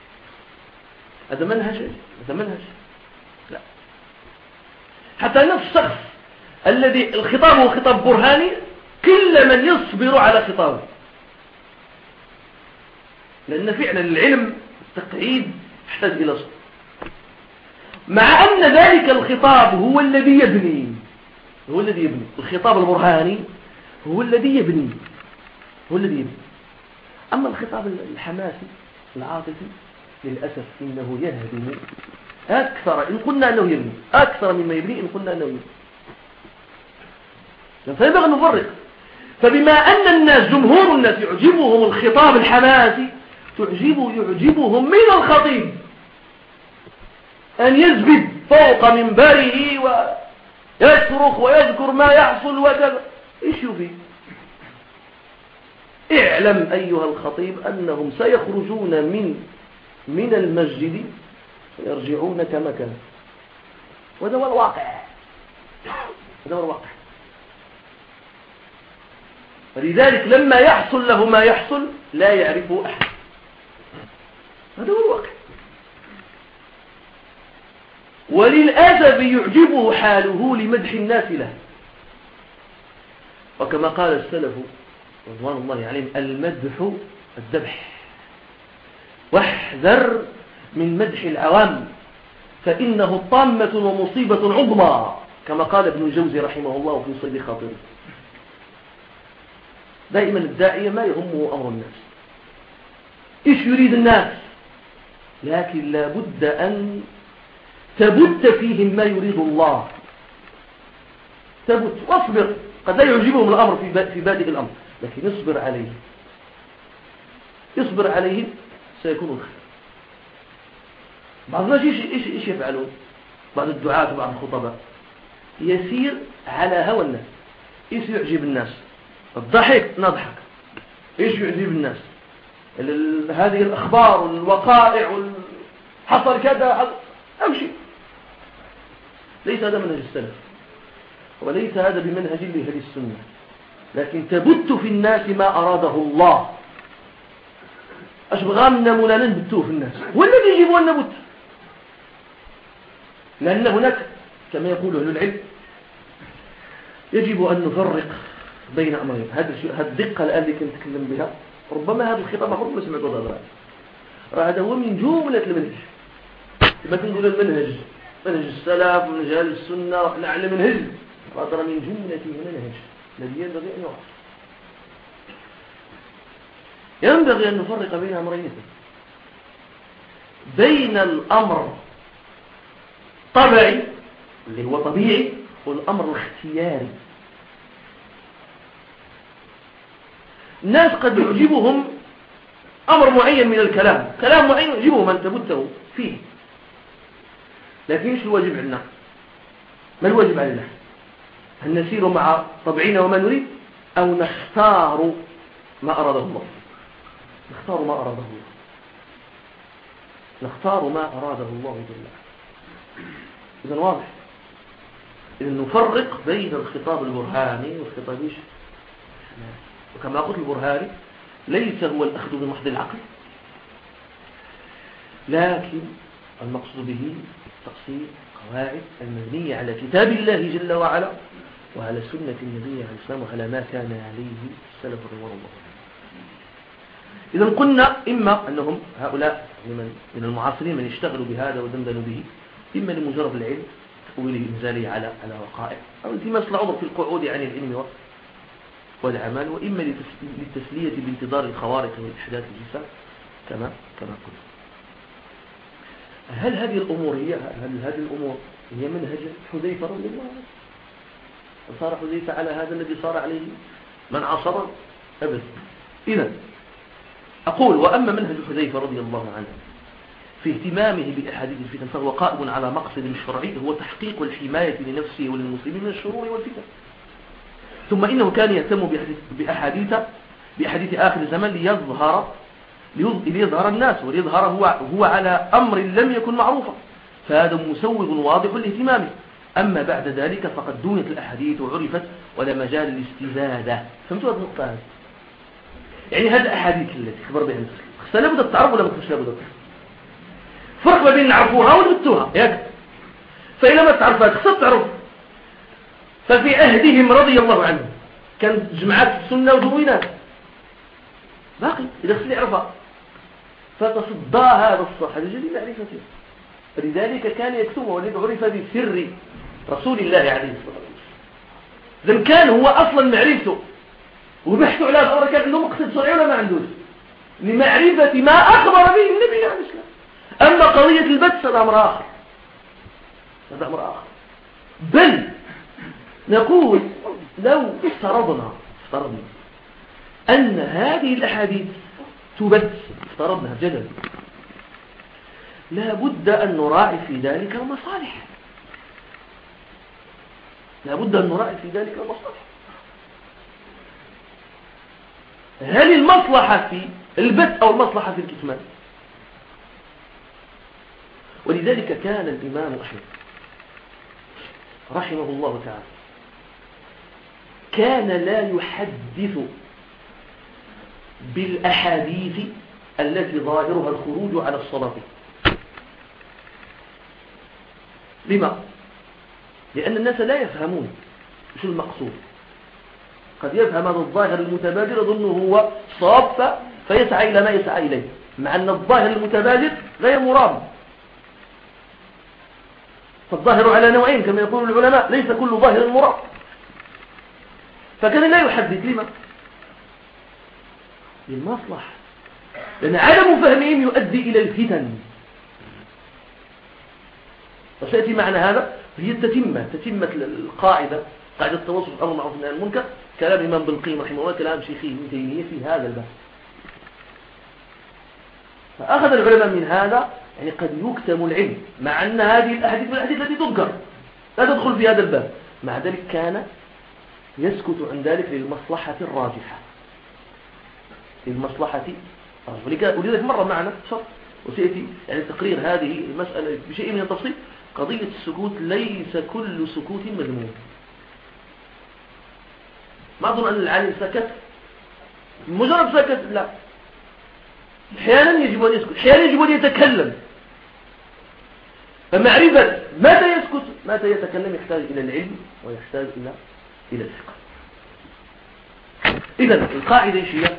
هذا منهج؟ هذا منهج. لا. حتى نفس الشخص الذي الخطاب هو خطاب برهاني كل من يصبر على خطابه. لأن فعلا العلم التقعيد يحتاج إلى صبر. مع أن ذلك الخطاب هو الذي يبني. هو الذي يبني. الخطاب البرهاني هو الذي يبني. هو الذي يبني. أما الخطاب الحماسي العاطفي للأسف إنه يهدم أكثر. إن قلنا أنه يبني أكثر مما يبني إن قلنا أنه يبني. فينبغي أن نفرق. فبما أن الناس جمهور الناس يعجبهم الخطاب الحماسي تعجب يعجبهم من الخطيب. أن يزبد فوق منبره ويصرخ ويذكر ما يحصل وكذا. إيش يفيد اعلم أيها الخطيب أنهم سيخرجون من من المسجد ويرجعون كما كان وهذا هو الواقع. هذا هو الواقع. فلذلك لما يحصل له ما يحصل لا يعرفه أحد. هذا هو الواقع. وللأسف يعجبه حاله لمدح الناس له. وكما قال السلف رضوان الله عليهم المدح الذبح. واحذر من مدح العوام فإنه طامة ومصيبة عظمى كما قال ابن الجوزي رحمه الله في صيد خاطره دائما الداعية ما يهمه أمر الناس. إيش يريد الناس؟ لكن لابد أن تبت فيهم ما يريد الله. تبت واصبر قد لا يعجبهم الأمر في بادئ الأمر. لكن اصبر عليه. اصبر عليه سيكون الخير بعض الناس إيش, إيش يفعلون؟ بعض الدعاة وبعض الخطباء. يسير على هوى الناس. إيش يعجب الناس؟ الضحك نضحك. إيش يعجب الناس؟ هذه الأخبار والوقائع حصل كذا أمشي. ليس هذا منهج السلف. وليس هذا بمنهج لأهل السنة. لكن تبت في الناس ما أراده الله. أشبغى منا مولانا نبتوه في الناس. الذي يجب أن نبت لأن هناك كما يقول أهل العلم يجب أن نفرق بين أمرين. هذا الدقة الآن اللي كنت أتكلم بها ربما هذا الخطاب أخذ ما سمعت هذا هذا هو من جملة المنهج. كما تنقول المنهج؟ منهج السلف منهج أهل السنة نحن على منهج. هذا من جملة المنهج الذي ينبغي أن يعرف ينبغي أن نفرق بين أمرين. بين الأمر طبعي اللي هو طبيعي والأمر الاختياري. الناس قد يعجبهم أمر معين من الكلام. كلام معين يعجبهم أن تبته فيه. لكن إيش الواجب عندنا. ما الواجب علينا هل نسير مع طبعنا وما نريد أو نختار ما أراده الله. نختار ما أراده الله. نختار ما أراده الله جل إذا واضح. إذا نفرق بين الخطاب البرهاني والخطاب إيش؟ وكما قلت البرهاني ليس هو الأخذ بمحض العقل لكن المقصود به تقصير قواعد المبنية على كتاب الله جل وعلا وعلى سنة النبي عليه السلام وعلى ما كان عليه السلف رضوان الله إذا قلنا إما أنهم هؤلاء من المعاصرين من يشتغلوا بهذا ودندنوا به إما لمجرد العلم ولإنزاله على على وقائع أو التماس العذر في القعود عن العلم والعمل وإما للتسلية بانتظار الخوارق والإحداث الجسام كما كما قلت. هل هذه الأمور هي هل هذه الأمور هي منهج حذيفة رضي الله عنه؟ صار حذيفة على هذا الذي صار عليه؟ من عصر؟ أبدا. إذا أقول وأما منهج حذيفة رضي الله عنه في اهتمامه بأحاديث الفتن فهو قائم على مقصد شرعي هو تحقيق الحماية لنفسه وللمسلمين من الشرور والفتن. ثم إنه كان يهتم بأحاديث بأحاديث آخر الزمن ليظهر ليظهر الناس وليظهر هو, هو على أمر لم يكن معروفا. فهذا مسوغ واضح لاهتمامه. أما بعد ذلك فقد دونت الأحاديث وعرفت ولا مجال للاستزادة فهمتوا هذه النقطة هذه؟ يعني هذه الأحاديث التي خبر بها المسلم خصها لابد تعرف ولا ما لابد فرق ما بين نعرفوها ونبتوها ياك ما تعرفها خصها تعرف. ففي أهدهم رضي الله عنهم كان جمعات السنة ودوينات باقي إذا خصني يعرفها فتصدى هذا الصحابي لمعرفته لذلك كان يكتبه ولذلك عرف بسر رسول الله عليه الصلاة والسلام. إذا كان هو أصلا معرفته. وبحثوا على الأمر كان عنده مقصد شرعي ولا ما عندوش لمعرفة ما أخبر به النبي عليه السلام أما قضية البث هذا أمر آخر. هذا أمر آخر. بل نقول لو افترضنا افترضنا أن هذه الأحاديث تبث افترضنا جدلا لا بد أن نراعي في ذلك المصالح. لا بد أن نراعي في ذلك المصالح. هل المصلحة في البث أو المصلحة في الكتمان؟ ولذلك كان الإمام أحمد رحمه الله تعالى كان لا يحدث بالأحاديث التي ظاهرها الخروج على الصلاة. لما؟ لأن الناس لا يفهمون شو المقصود. قد يفهم هذا الظاهر المتبادر يظنه هو صاب فيسعى إلى ما يسعى إليه مع أن الظاهر المتبادر غير مراد. فالظاهر على نوعين كما يقول العلماء ليس كل ظاهر مراد. فكان لا يحدث لما؟ للمصلحة. لأن عدم فهمهم يؤدي إلى الفتن. وسيأتي معنى هذا هي التتمة تتمة القاعدة قاعدة التواصل الأمر معروف عن المنكر. كلام الإمام بن القيم رحمه الله كلام شيخه ابن تيمية في هذا الباب. فأخذ العلماء من هذا يعني قد يكتم العلم مع أن هذه الأحاديث من الأحاديث التي تذكر. لا تدخل في هذا الباب. مع ذلك كان يسكت عن ذلك للمصلحة الراجحة. للمصلحة ولذلك مرة معنا شرط. وسيأتي يعني تقرير هذه المسألة بشيء من التفصيل. قضية السكوت ليس كل سكوت مذموم. ما أظن أن العالم سكت. مجرد سكت لا. أحيانا يجب أن يسكت أحيانا يجب أن يتكلم. فمعرفة متى يسكت متى يتكلم يحتاج إلى العلم ويحتاج إلى إلى الثقة. إذا القاعدة هي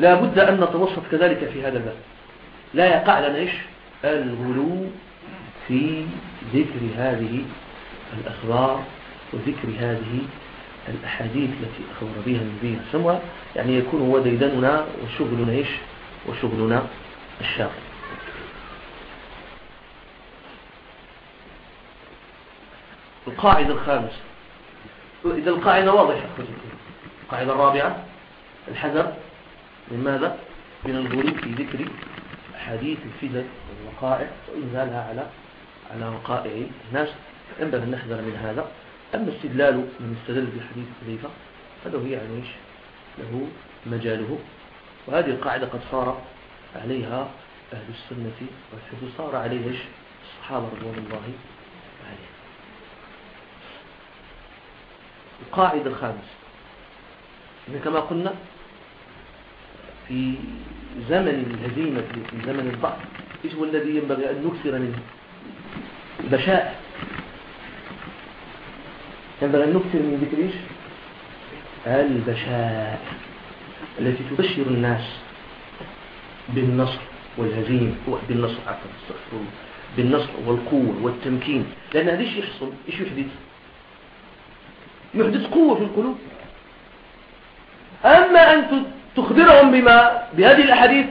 لا بد أن نتوسط كذلك في هذا الباب. لا يقع لنا إيش؟ الغلو في ذكر هذه الأخبار وذكر هذه الأحاديث التي أخبر بها النبي سموا يعني يكون هو ديدننا وشغلنا إيش؟ وشغلنا الشاغل. القاعدة الخامسة. إذا القاعدة واضحة. القاعدة الرابعة الحذر. من ماذا؟ من الغلو في ذكر أحاديث الفدن والوقائع وإنزالها على على وقائع الناس. ينبغي أن نحذر من هذا. أما استدلال من استدل بحديث حذيفة هذا هو يعني إيش؟ له مجاله. وهذه القاعدة قد صار عليها أهل السنة والحديث صار عليها إيش؟ الصحابة رضوان الله عليهم. القاعدة الخامسة. إن كما قلنا في زمن الهزيمة في زمن الضعف. إيش هو الذي ينبغي أن نكثر منه؟ البشائر ينبغي أن نكثر من ذكر إيش؟ البشائر التي تبشر الناس بالنصر والهزيمة بالنصر عفوا بالنصر والقوة والتمكين. لأن هذا إيش يحصل؟ إيش يحدث؟ يحدث قوة في القلوب. أما أن تخبرهم بما بهذه الأحاديث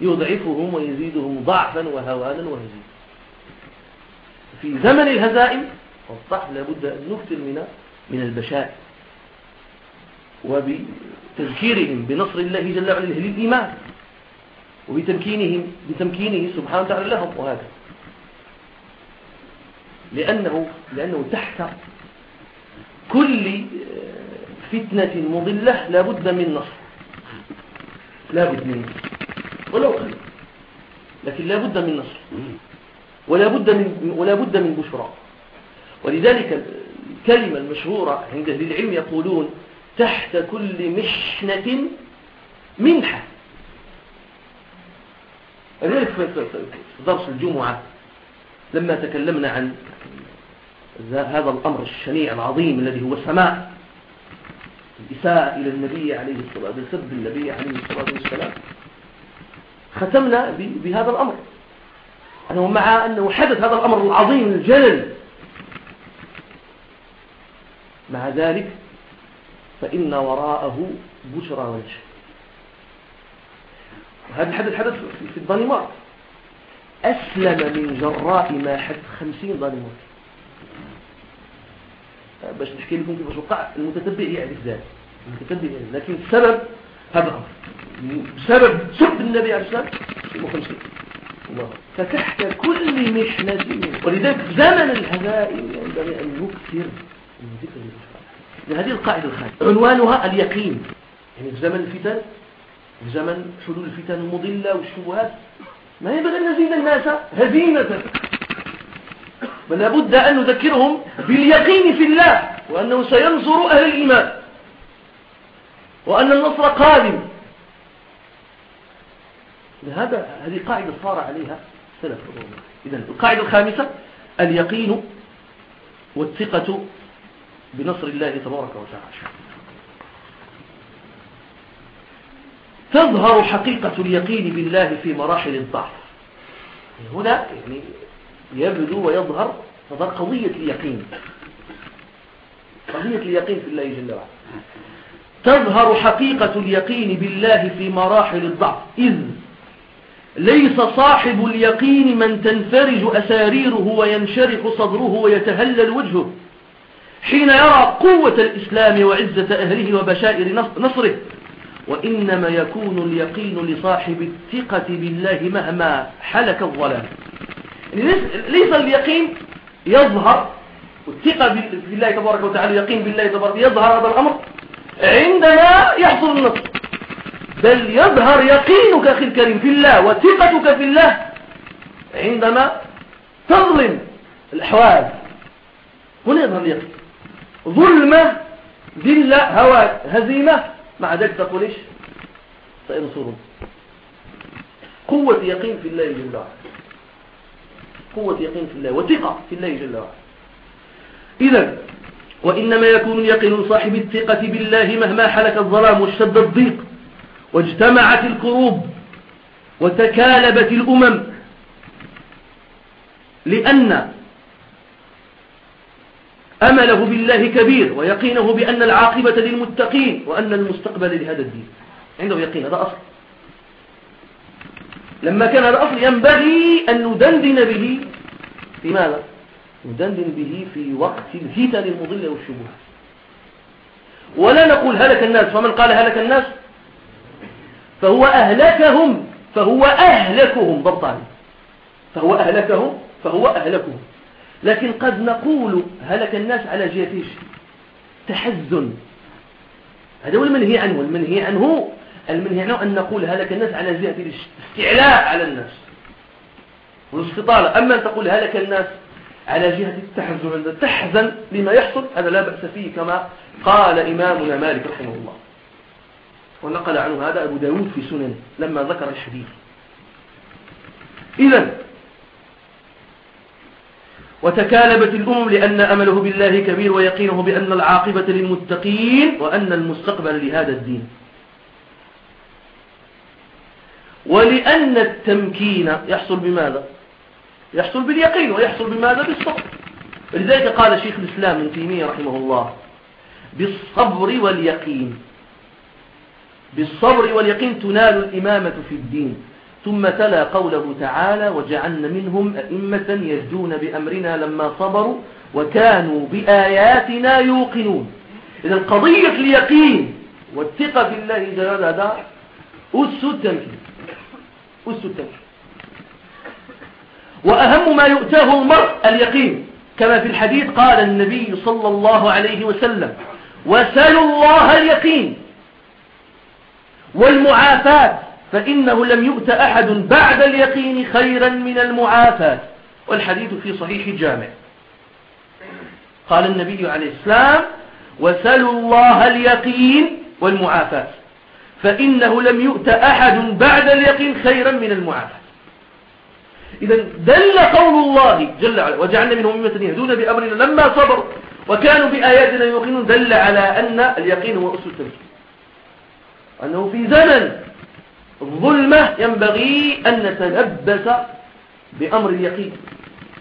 يضعفهم ويزيدهم ضعفا وهوانا وهزيما في زمن الهزائم والضعف لابد أن نكثر من من البشائر وبتذكيرهم بنصر الله جل وعلا للإيمان وبتمكينهم بتمكينه سبحانه وتعالى لهم وهذا لأنه, لأنه تحت كل فتنة مضلة لا بد من نصر. لا بد من نصر. ولو قليل لكن لا بد من نصر. ولا بد من ولا بد من بشرى. ولذلك الكلمة المشهورة عند أهل العلم يقولون تحت كل محنة منحة. لذلك في درس الجمعة لما تكلمنا عن هذا الأمر الشنيع العظيم الذي هو السماء. الإساءة إلى النبي عليه الصلاة والسلام النبي عليه الصلاة والسلام. ختمنا بهذا الأمر. أنه مع أنه حدث هذا الأمر العظيم الجلل. مع ذلك فإن وراءه بشرى ونشر وهذا الحدث حدث في الدنمارك. أسلم من جراء ما حدث خمسين دنمارك. باش نحكي لكم كيفاش وقع المتتبع يعرف ذلك المتتبع يعرف لكن السبب هذا الأمر. بسبب سب النبي عليه الصلاة والسلام فتحت كل محنة. ولذلك زمن الهزائم ينبغي أن يكثر من ذكر هذه القاعدة الخامسة. عنوانها اليقين. يعني في زمن الفتن في زمن حلول الفتن المضلة والشبهات ما ينبغي أن نزيد الناس هزيمة. بل لابد أن نذكرهم باليقين في الله وأنه سينصر أهل الإيمان وأن النصر قادم. هذا هذه قاعدة صار عليها سلف إذا القاعدة الخامسة اليقين والثقة بنصر الله تبارك وتعالى. تظهر حقيقة اليقين بالله في مراحل الضعف. هنا يعني يبدو ويظهر تظهر قضية اليقين. قضية اليقين في الله جل وعلا. تظهر حقيقة اليقين بالله في مراحل الضعف. إذ ليس صاحب اليقين من تنفرج أساريره وينشرح صدره ويتهلل وجهه حين يرى قوة الإسلام وعزة أهله وبشائر نصره. وإنما يكون اليقين لصاحب الثقة بالله مهما حلك الظلام. ليس اليقين يظهر والثقة بالله تبارك وتعالى اليقين بالله تبارك يظهر هذا الأمر عندما يحصل النصر. بل يظهر يقينك أخي الكريم في الله وثقتك في الله عندما تظلم الأحوال. هنا يظهر اليقين. ظلمة ذلة هواك هزيمة. مع ذلك تقول إيش؟ سينصرون قوة يقين في الله جل وعلا. قوة يقين في الله وثقة في الله جل وعلا. إذا وإنما يكون اليقين صاحب الثقة بالله مهما حلك الظلام واشتد الضيق واجتمعت الكروب وتكالبت الأمم لأن أمله بالله كبير ويقينه بأن العاقبة للمتقين وأن المستقبل لهذا الدين. عنده يقين هذا أصل. لما كان هذا أصل ينبغي أن ندندن به في ماذا؟ ندندن به في وقت الفتن المضلة والشبهات. ولا نقول هلك الناس فمن قال هلك الناس؟ فهو أهلكهم فهو أهلكهم ضبطا فهو أهلكهم فهو أهلكهم. لكن قد نقول هلك الناس على جهة تحزن. هذا هو المنهي عنه المنهي عنه المنهي عنه أن نقول هلك الناس على جهة الاستعلاء على الناس والاستطالة. أما أن تقول هلك الناس على جهة التحزن تحزن لما يحصل هذا لا بأس فيه كما قال إمامنا مالك رحمه الله. ونقل عنه هذا أبو داود في سنن لما ذكر الحديث. إذا وتكالبت الأمم لأن أمله بالله كبير ويقينه بأن العاقبة للمتقين وأن المستقبل لهذا الدين. ولأن التمكين يحصل بماذا؟ يحصل باليقين ويحصل بماذا؟ بالصبر. لذلك قال شيخ الإسلام ابن تيمية رحمه الله بالصبر واليقين. بالصبر واليقين تنال الإمامة في الدين ثم تلا قوله تعالى وجعلنا منهم أئمة يهدون بأمرنا لما صبروا وكانوا بآياتنا يوقنون. إذا قضية اليقين والثقة في الله جل هذا أس التمكين. التمكين وأهم ما يؤتاه المرء اليقين كما في الحديث قال النبي صلى الله عليه وسلم وسلوا الله اليقين والمعافاة فإنه لم يؤت أحد بعد اليقين خيرا من المعافاة. والحديث في صحيح جامع. قال النبي عليه السلام وسلوا الله اليقين والمعافاة. فإنه لم يؤت أحد بعد اليقين خيرا من المعافاة. إذا دل قول الله جل وعلا وجعلنا منهم أمة يهدون بأمرنا لما صبروا وكانوا بآياتنا يوقنون دل على أن اليقين هو أسل التمكين أنه في زمن الظلمة ينبغي أن نتلبس بأمر اليقين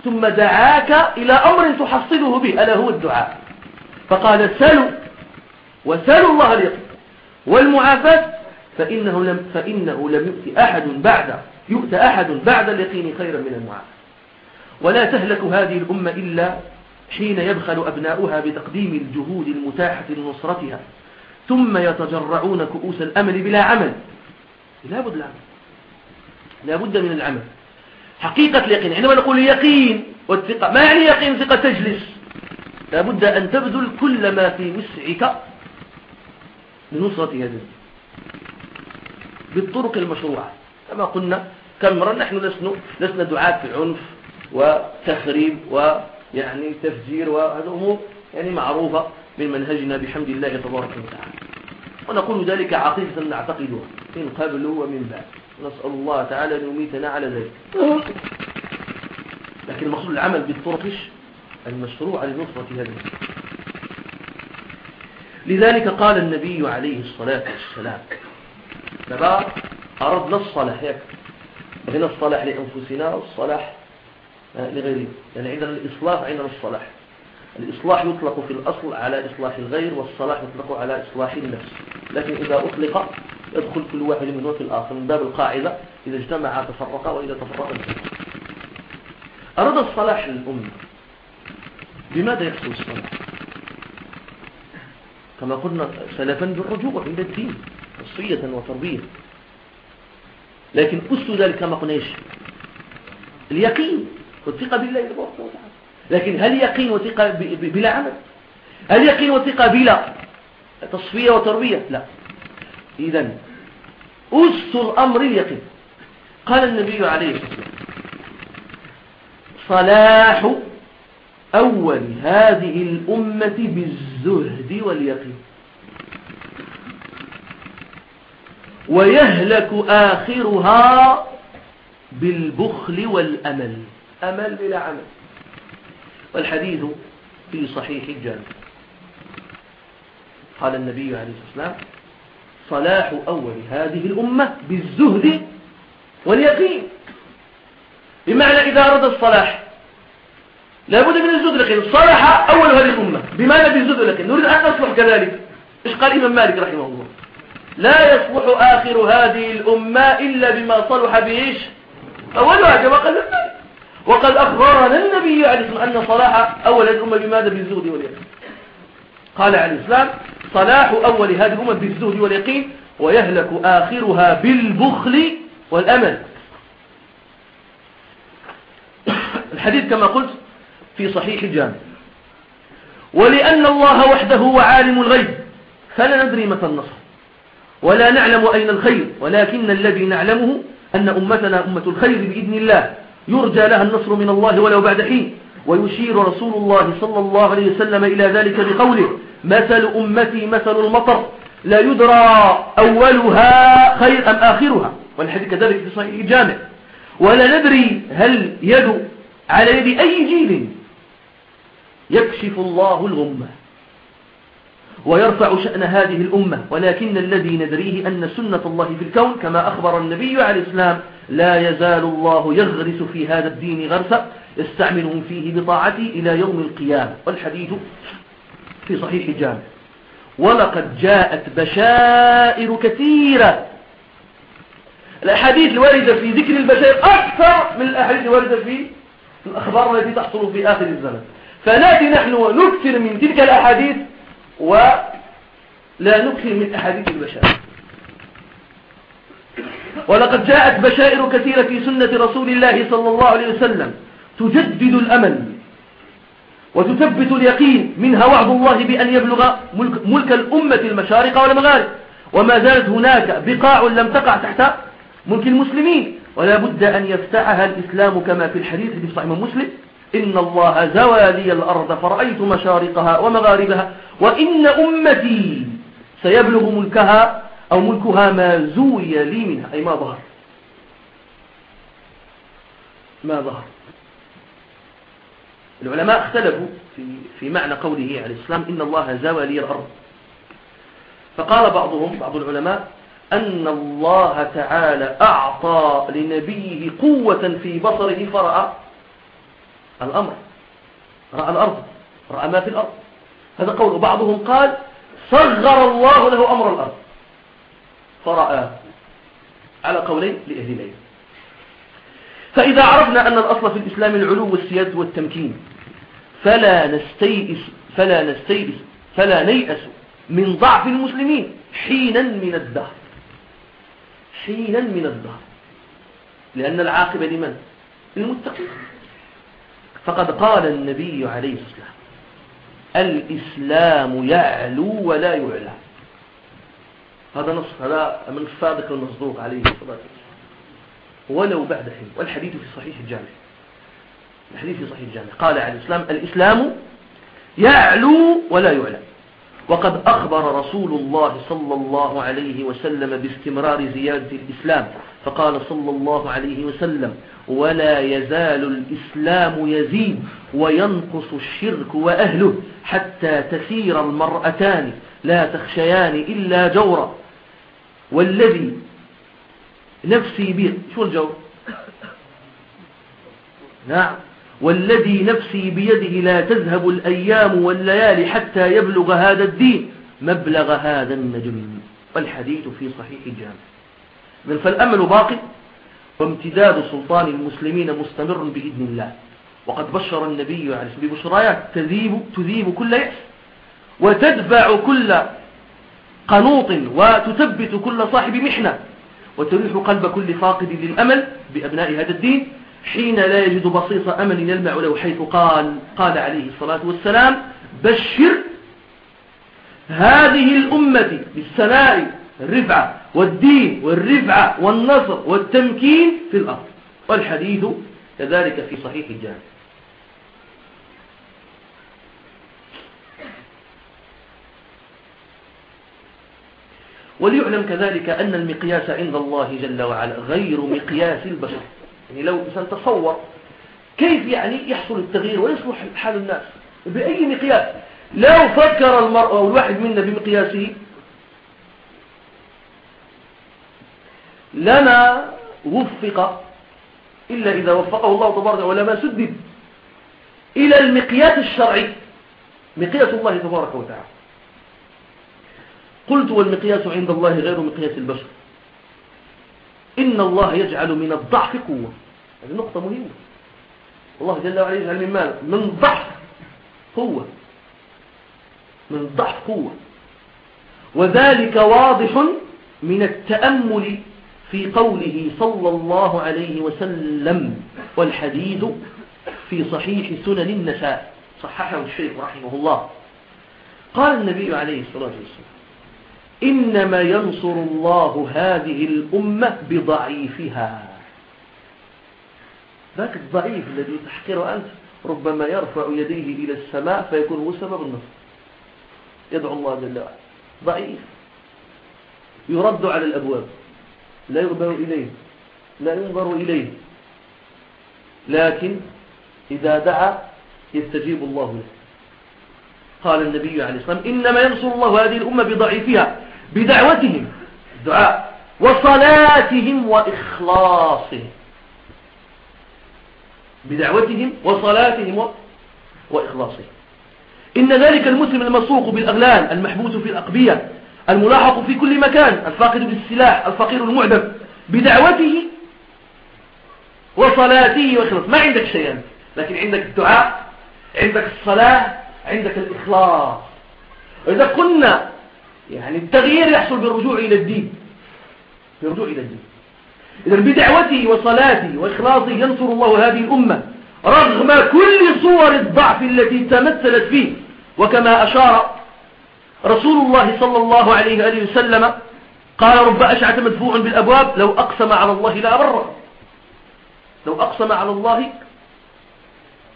ثم دعاك إلى أمر تحصله به ألا هو الدعاء؟ فقال سلوا وسلوا الله اليقين. والمعافاة فإنه لم, فإنه لم يؤت أحد بعد يؤت أحد بعد اليقين خيرا من المعافاة. ولا تهلك هذه الأمة إلا حين يبخل أبناؤها بتقديم الجهود المتاحة لنصرتها ثم يتجرعون كؤوس الأمل بلا عمل. لا بد العمل لا بد من العمل. حقيقة اليقين عندما نقول اليقين والثقة ما يعني يقين ثقة تجلس؟ لا بد أن تبذل كل ما في وسعك لنصرة هذا بالطرق المشروعة. كما قلنا كم مرة نحن لسنا, لسنا دعاة في عنف وتخريب ويعني تفجير وهذه أمور يعني معروفة من منهجنا بحمد الله تبارك وتعالى. ونقول ذلك عقيدة نعتقدها من قبل ومن بعد. نسأل الله تعالى أن يميتنا على ذلك. لكن المقصود العمل بالطرق المشروع لنصرة هذا لذلك قال النبي عليه الصلاة والسلام تبا أردنا الصلاح هنا الصلاح لأنفسنا والصلاح لغيرنا يعني عندنا الإصلاح عندنا الصلاح. الإصلاح يطلق في الأصل على إصلاح الغير والصلاح يطلق على إصلاح النفس. لكن إذا أطلق يدخل كل واحد منه في الآخر من باب القاعدة إذا اجتمع تفرق وإذا تفرق أراد الصلاح للأمة بماذا يحصل الصلاح؟ كما قلنا سلفا بالرجوع عند الدين وصية وتربية. لكن أس ذلك كما قلنا إيش؟ اليقين والثقة بالله تبارك وتعالى. لكن هل يقين وثقة بلا عمل؟ هل يقين وثقة بلا تصفية وتربية؟ لا. إذا أس الأمر اليقين. قال النبي عليه الصلاة والسلام صلاح أول هذه الأمة بالزهد واليقين. ويهلك آخرها بالبخل والأمل. أمل بلا عمل. والحديث في صحيح الجامع. قال النبي عليه الصلاة والسلام صلاح أول هذه الأمة بالزهد واليقين. بمعنى إذا أراد الصلاح لابد من الزهد واليقين صلح أول هذه الأمة. بمعنى بالزهد واليقين نريد أن نصلح كذلك. إيش قال الإمام مالك رحمه الله؟ لا يصلح آخر هذه الأمة إلا بما صلح بإيش أولها كما قال النبي وقد أخبرنا النبي عليه الصلاة أن صلاح أول هذه الأمة بماذا؟ بالزهد واليقين. قال عليه السلام صلاح أول هذه الأمة بالزهد واليقين ويهلك آخرها بالبخل والأمل. الحديث كما قلت في صحيح الجامع. ولأن الله وحده هو عالم الغيب فلا ندري متى النصر. ولا نعلم أين الخير ولكن الذي نعلمه أن أمتنا أمة الخير بإذن الله. يرجى لها النصر من الله ولو بعد حين. ويشير رسول الله صلى الله عليه وسلم إلى ذلك بقوله مثل أمتي مثل المطر لا يدرى أولها خير أم آخرها. والحديث كذلك في صحيح الجامع. ولا ندري هل يد على يد أي جيل يكشف الله الغمة ويرفع شأن هذه الأمة ولكن الذي ندريه أن سنة الله في الكون كما أخبر النبي عليه السلام لا يزال الله يغرس في هذا الدين غرسا يستعملهم فيه بطاعته إلى يوم القيامة. والحديث في صحيح الجامع ولقد جاءت بشائر كثيرة. الأحاديث الواردة في ذكر البشائر أكثر من الأحاديث الواردة في الأخبار التي تحصل في آخر الزمن فنأتي نحن ونكثر من تلك الأحاديث ولا نكثر من أحاديث البشائر. ولقد جاءت بشائر كثيرة في سنة رسول الله صلى الله عليه وسلم تجدد الأمل وتثبت اليقين منها وعد الله بأن يبلغ ملك, ملك الأمة المشارق والمغارب. وما زالت هناك بقاع لم تقع تحت ملك المسلمين. ولا بد أن يفتحها الإسلام كما في الحديث في صحيح مسلم. إن الله زوى لي الأرض فرأيت مشارقها ومغاربها وإن أمتي سيبلغ ملكها أو ملكها ما زوي لي منها. أي ما ظهر؟ ما ظهر. العلماء اختلفوا في, في معنى قوله عليه السلام إن الله زوى لي الأرض. فقال بعضهم بعض العلماء أن الله تعالى أعطى لنبيه قوة في بصره فرأى الأمر. رأى الأرض رأى ما في الأرض. هذا قول. بعضهم قال صغر الله له أمر الأرض. فرأى على قولين لأهل العلم فإذا عرفنا أن الأصل في الإسلام العلو والسيادة والتمكين فلا نستيئس فلا نستيئس فلا نيأس من ضعف المسلمين حينا من الدهر. حينا من الدهر. لأن العاقبة لمن؟ للمتقين. فقد قال النبي عليه السلام الإسلام يعلو ولا يعلى. هذا نص هذا من الصادق المصدوق عليه الصلاة والسلام. ولو بعد حين والحديث في صحيح الجامع. الحديث في صحيح الجامع. قال عليه السلام الإسلام يعلو ولا يعلى. وقد أخبر رسول الله صلى الله عليه وسلم باستمرار زيادة الإسلام. فقال صلى الله عليه وسلم ولا يزال الإسلام يزيد وينقص الشرك وأهله حتى تسير المرأتان لا تخشيان إلا جورا. والذي نفسي به شو الجور؟ نعم. والذي نفسي بيده لا تذهب الأيام والليالي حتى يبلغ هذا الدين مبلغ هذا النجم. والحديث في صحيح الجامع. فالأمل باقي وامتداد سلطان المسلمين مستمر بإذن الله. وقد بشر النبي عليه الصلاة ببشرايات تذيب, تذيب كل يأس وتدفع كل قنوط وتثبت كل صاحب محنة وتريح قلب كل فاقد للأمل بأبناء هذا الدين حين لا يجد بصيص أمل يلمع له حيث قال قال عليه الصلاة والسلام بشر هذه الأمة بالسناء الرفعة والدين والرفعة والنصر والتمكين في الأرض. والحديث كذلك في صحيح الجامع. وليعلم كذلك أن المقياس عند الله جل وعلا غير مقياس البشر. يعني لو الإنسان تصور كيف يعني يحصل التغيير ويصلح حال الناس بأي مقياس؟ لو فكر المرء أو الواحد منا بمقياسه لما وفق إلا إذا وفقه الله تبارك ولما سدد. إلى المقياس الشرعي. مقياس الله تبارك وتعالى. قلت والمقياس عند الله غير مقياس البشر. إن الله يجعل من الضعف قوة. هذه نقطة مهمة. الله جل وعلا يجعل من ماذا؟ من ضعف قوة. من ضعف قوة. وذلك واضح من التأمل في قوله صلى الله عليه وسلم والحديث في صحيح سنن النساء صححه الشيخ رحمه الله. قال النبي عليه الصلاة والسلام إنما ينصر الله هذه الأمة بضعيفها. ذاك الضعيف الذي تحقره أنت ربما يرفع يديه إلى السماء فيكون هو سبب النصر. يدعو الله جل وعلا. ضعيف. يرد على الأبواب. لا يغبر إليه. لا ينظر إليه. لكن إذا دعا يستجيب الله له. قال النبي عليه الصلاة والسلام إنما ينصر الله هذه الأمة بضعيفها بدعوتهم الدعاء وصلاتهم وإخلاصهم. بدعوتهم وصلاتهم وإخلاصهم. إن ذلك المسلم المسوق بالأغلال المحبوس في الأقبية. الملاحق في كل مكان الفاقد بالسلاح الفقير المعدم بدعوته وصلاته وإخلاص ما عندك شيئا لكن عندك الدعاء عندك الصلاة عندك الإخلاص. إذا قلنا يعني التغيير يحصل بالرجوع إلى الدين. بالرجوع إلى الدين. إذا بدعوته وصلاته وإخلاصه ينصر الله هذه الأمة رغم كل صور الضعف التي تمثلت فيه. وكما أشار رسول الله صلى الله عليه وآله وسلم قال رب أشعة مدفوع بالأبواب لو أقسم على الله لا أبره لو أقسم على الله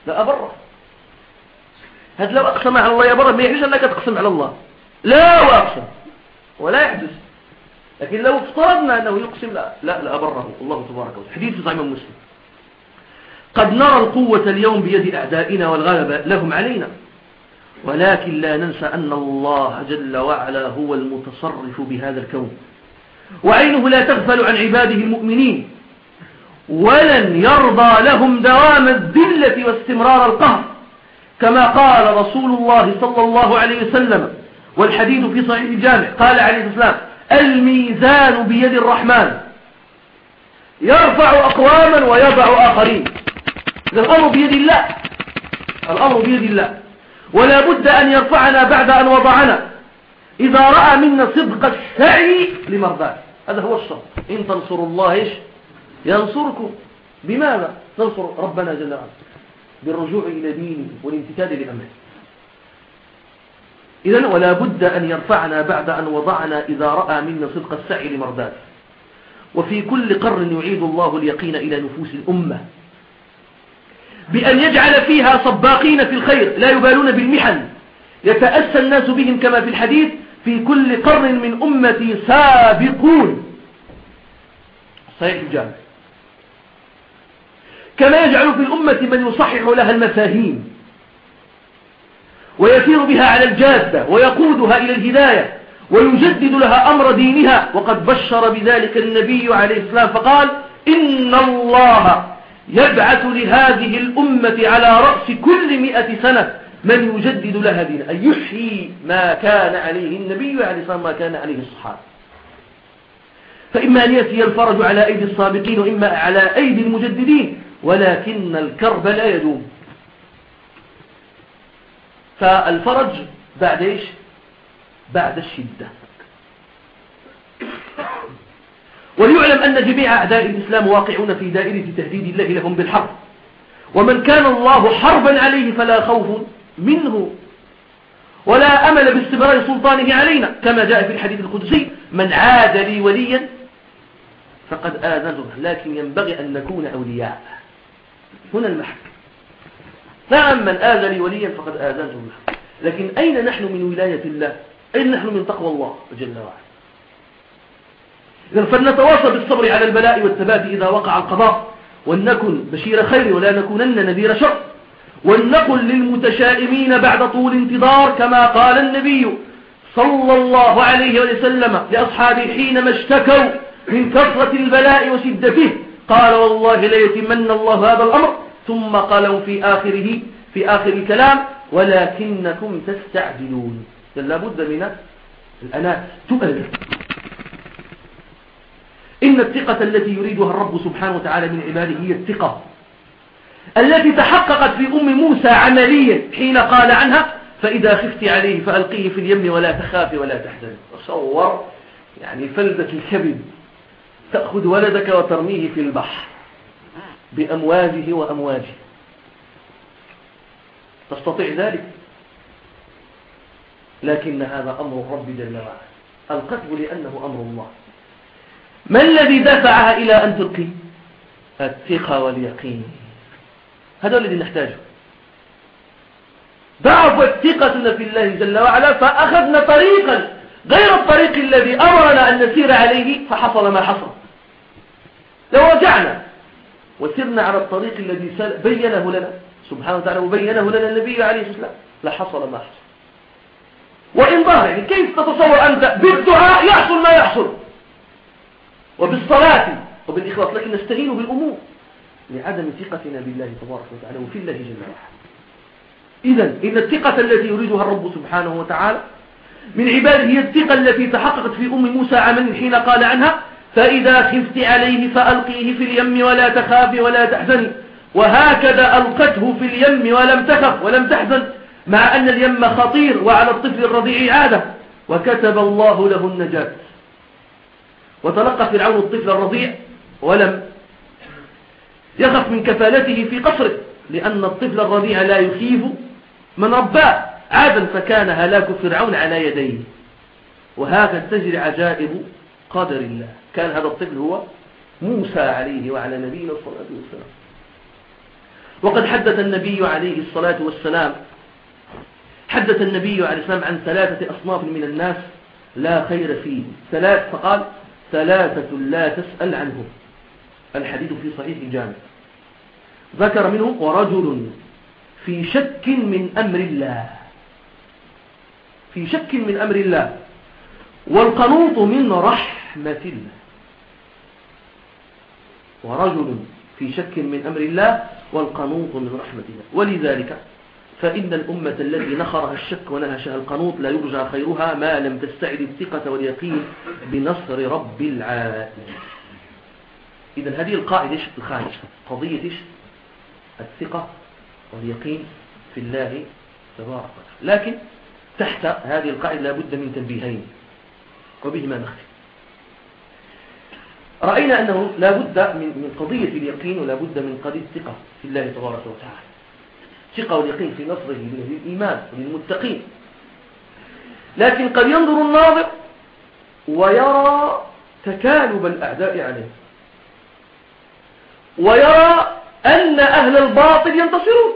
لا أبره هذا لو أقسم على الله يبره ما يحدث أنك تقسم على الله. لا وأقسم ولا يحدث. لكن لو افترضنا أنه يقسم لا لا, لا أبره. الله تبارك وتعالى. حديث صحيح مسلم. قد نرى القوة اليوم بيد أعدائنا والغلبة لهم علينا. ولكن لا ننسى أن الله جل وعلا هو المتصرف بهذا الكون. وعينه لا تغفل عن عباده المؤمنين ولن يرضى لهم دوام الذلة واستمرار القهر. كما قال رسول الله صلى الله عليه وسلم والحديث في صحيح الجامع قال عليه السلام الميزان بيد الرحمن يرفع أقواما ويضع آخرين. الأمر بيد الله الأمر بيد الله. ولا بد أن يرفعنا بعد أن وضعنا. إذا رأى منا صدق السعي لمرضاه. هذا هو الشرط. إن تنصروا الله إيش؟ ينصركم. بماذا؟ ننصر ربنا جل وعلا. بالرجوع إلى دينه والامتثال لأمره. إذا ولا بد أن يرفعنا بعد أن وضعنا إذا رأى منا صدق السعي لمرضاه. وفي كل قرن يعيد الله اليقين إلى نفوس الأمة. بأن يجعل فيها صباقين في الخير لا يبالون بالمحن. يتأسى الناس بهم كما في الحديث في كل قرن من أمتي سابقون. صحيح الجامع. كما يجعل في الأمة من يصحح لها المفاهيم ويسير بها على الجادة ويقودها إلى الهداية ويجدد لها أمر دينها. وقد بشر بذلك النبي عليه السلام فقال إن الله يبعث لهذه الأمة على رأس كل مئة سنة من يجدد لها دينها. أي يحيي ما كان عليه النبي عليه الصلاة ما كان عليه الصحابة. فإما أن يأتي الفرج على أيدي السابقين وإما على أيدي المجددين ولكن الكرب لا يدوم. فالفرج بعد إيش؟ بعد الشدة. وليعلم أن جميع أعداء الإسلام واقعون في دائرة تهديد الله لهم بالحرب. ومن كان الله حربا عليه فلا خوف منه ولا أمل باستمرار سلطانه علينا. كما جاء في الحديث القدسي من عاد لي وليا فقد آذنه. لكن ينبغي أن نكون أولياء. هنا المحك. نعم من آذى لي وليا فقد آذنته لكن أين نحن من ولاية الله؟ أين نحن من تقوى الله جل وعلا؟ إذن فلنتواصل بالصبر على البلاء والثبات إذا وقع القضاء ولنكن بشير خير ولا نكونن نذير شر. ولنقل للمتشائمين بعد طول انتظار كما قال النبي صلى الله عليه وسلم لأصحابه حينما اشتكوا من كثرة البلاء وشدته قال والله ليتمن الله هذا الأمر. ثم قالوا في آخره في آخر الكلام ولكنكم تستعجلون. لابد من الأناة تؤلف إن الثقة التي يريدها الرب سبحانه وتعالى من عباده هي الثقة. التي تحققت في أم موسى عمليا حين قال عنها فإذا خفت عليه فألقيه في اليم ولا تخافي ولا تحزني تصور يعني فلدة الكبد. تأخذ ولدك وترميه في البحر بأمواجه وأمواجه تستطيع ذلك؟ لكن هذا أمر الرب جل وعلا. القتل لأنه أمر الله. ما الذي دفعها إلى أن تلقي؟ الثقة واليقين. هذا الذي نحتاجه. ضعفت ثقتنا في الله جل وعلا فأخذنا طريقا غير الطريق الذي أمرنا أن نسير عليه فحصل ما حصل. لو رجعنا وسرنا على الطريق الذي بينه لنا. سبحانه وتعالى وبينه لنا النبي عليه الصلاة والسلام. لحصل ما حصل. وإن ظهر يعني كيف تتصور أنت؟ بالدعاء يحصل ما يحصل. وبالصلاة وبالإخلاص لكن نستهين بالأمور لعدم ثقتنا بالله تبارك وتعالى وفي الله جل وعلا إذا إن الثقة التي يريدها الرب سبحانه وتعالى من عباده هي الثقة التي تحققت في أم موسى عمل حين قال عنها فإذا خفت عليه فألقيه في اليم ولا تخافي ولا تحزني وهكذا ألقته في اليم ولم تخف ولم تحزن مع أن اليم خطير وعلى الطفل الرضيع عادة وكتب الله له النجاة. وتلقى فرعون الطفل الرضيع ولم يخف من كفالته في قصره لأن الطفل الرضيع لا يخيف من رباه. عادا فكان هلاك فرعون على يديه. وهكذا تجري عجائب قدر الله. كان هذا الطفل هو موسى عليه وعلى نبينا الصلاة والسلام وقد حدث النبي عليه الصلاة والسلام حدث النبي عليه السلام عن ثلاثة أصناف من الناس لا خير فيه ثلاث فقال ثلاثة لا تسأل عنهم الحديث في صحيح الجامع ذكر منهم ورجل في شك من أمر الله. في شك من أمر الله. والقنوط من رحمة الله. ورجل في شك من أمر الله والقنوط من رحمة الله. ولذلك فإن الأمة التي نخرها الشك ونهشها القنوط لا يرجى خيرها ما لم تستعد الثقة واليقين بنصر رب العالمين. إذا هذه القاعدة الخامسة قضية الثقة واليقين في الله تبارك وتعالى. لكن تحت هذه القاعدة لابد من تنبيهين وبهما نختم. رأينا أنه لابد من قضية اليقين ولابد من قضية الثقة في الله تبارك وتعالى. ثقة واليقين في نصره للإيمان وللمتقين لكن قد ينظر الناظر ويرى تكالب الأعداء عليه. ويرى أن أهل الباطل ينتصرون.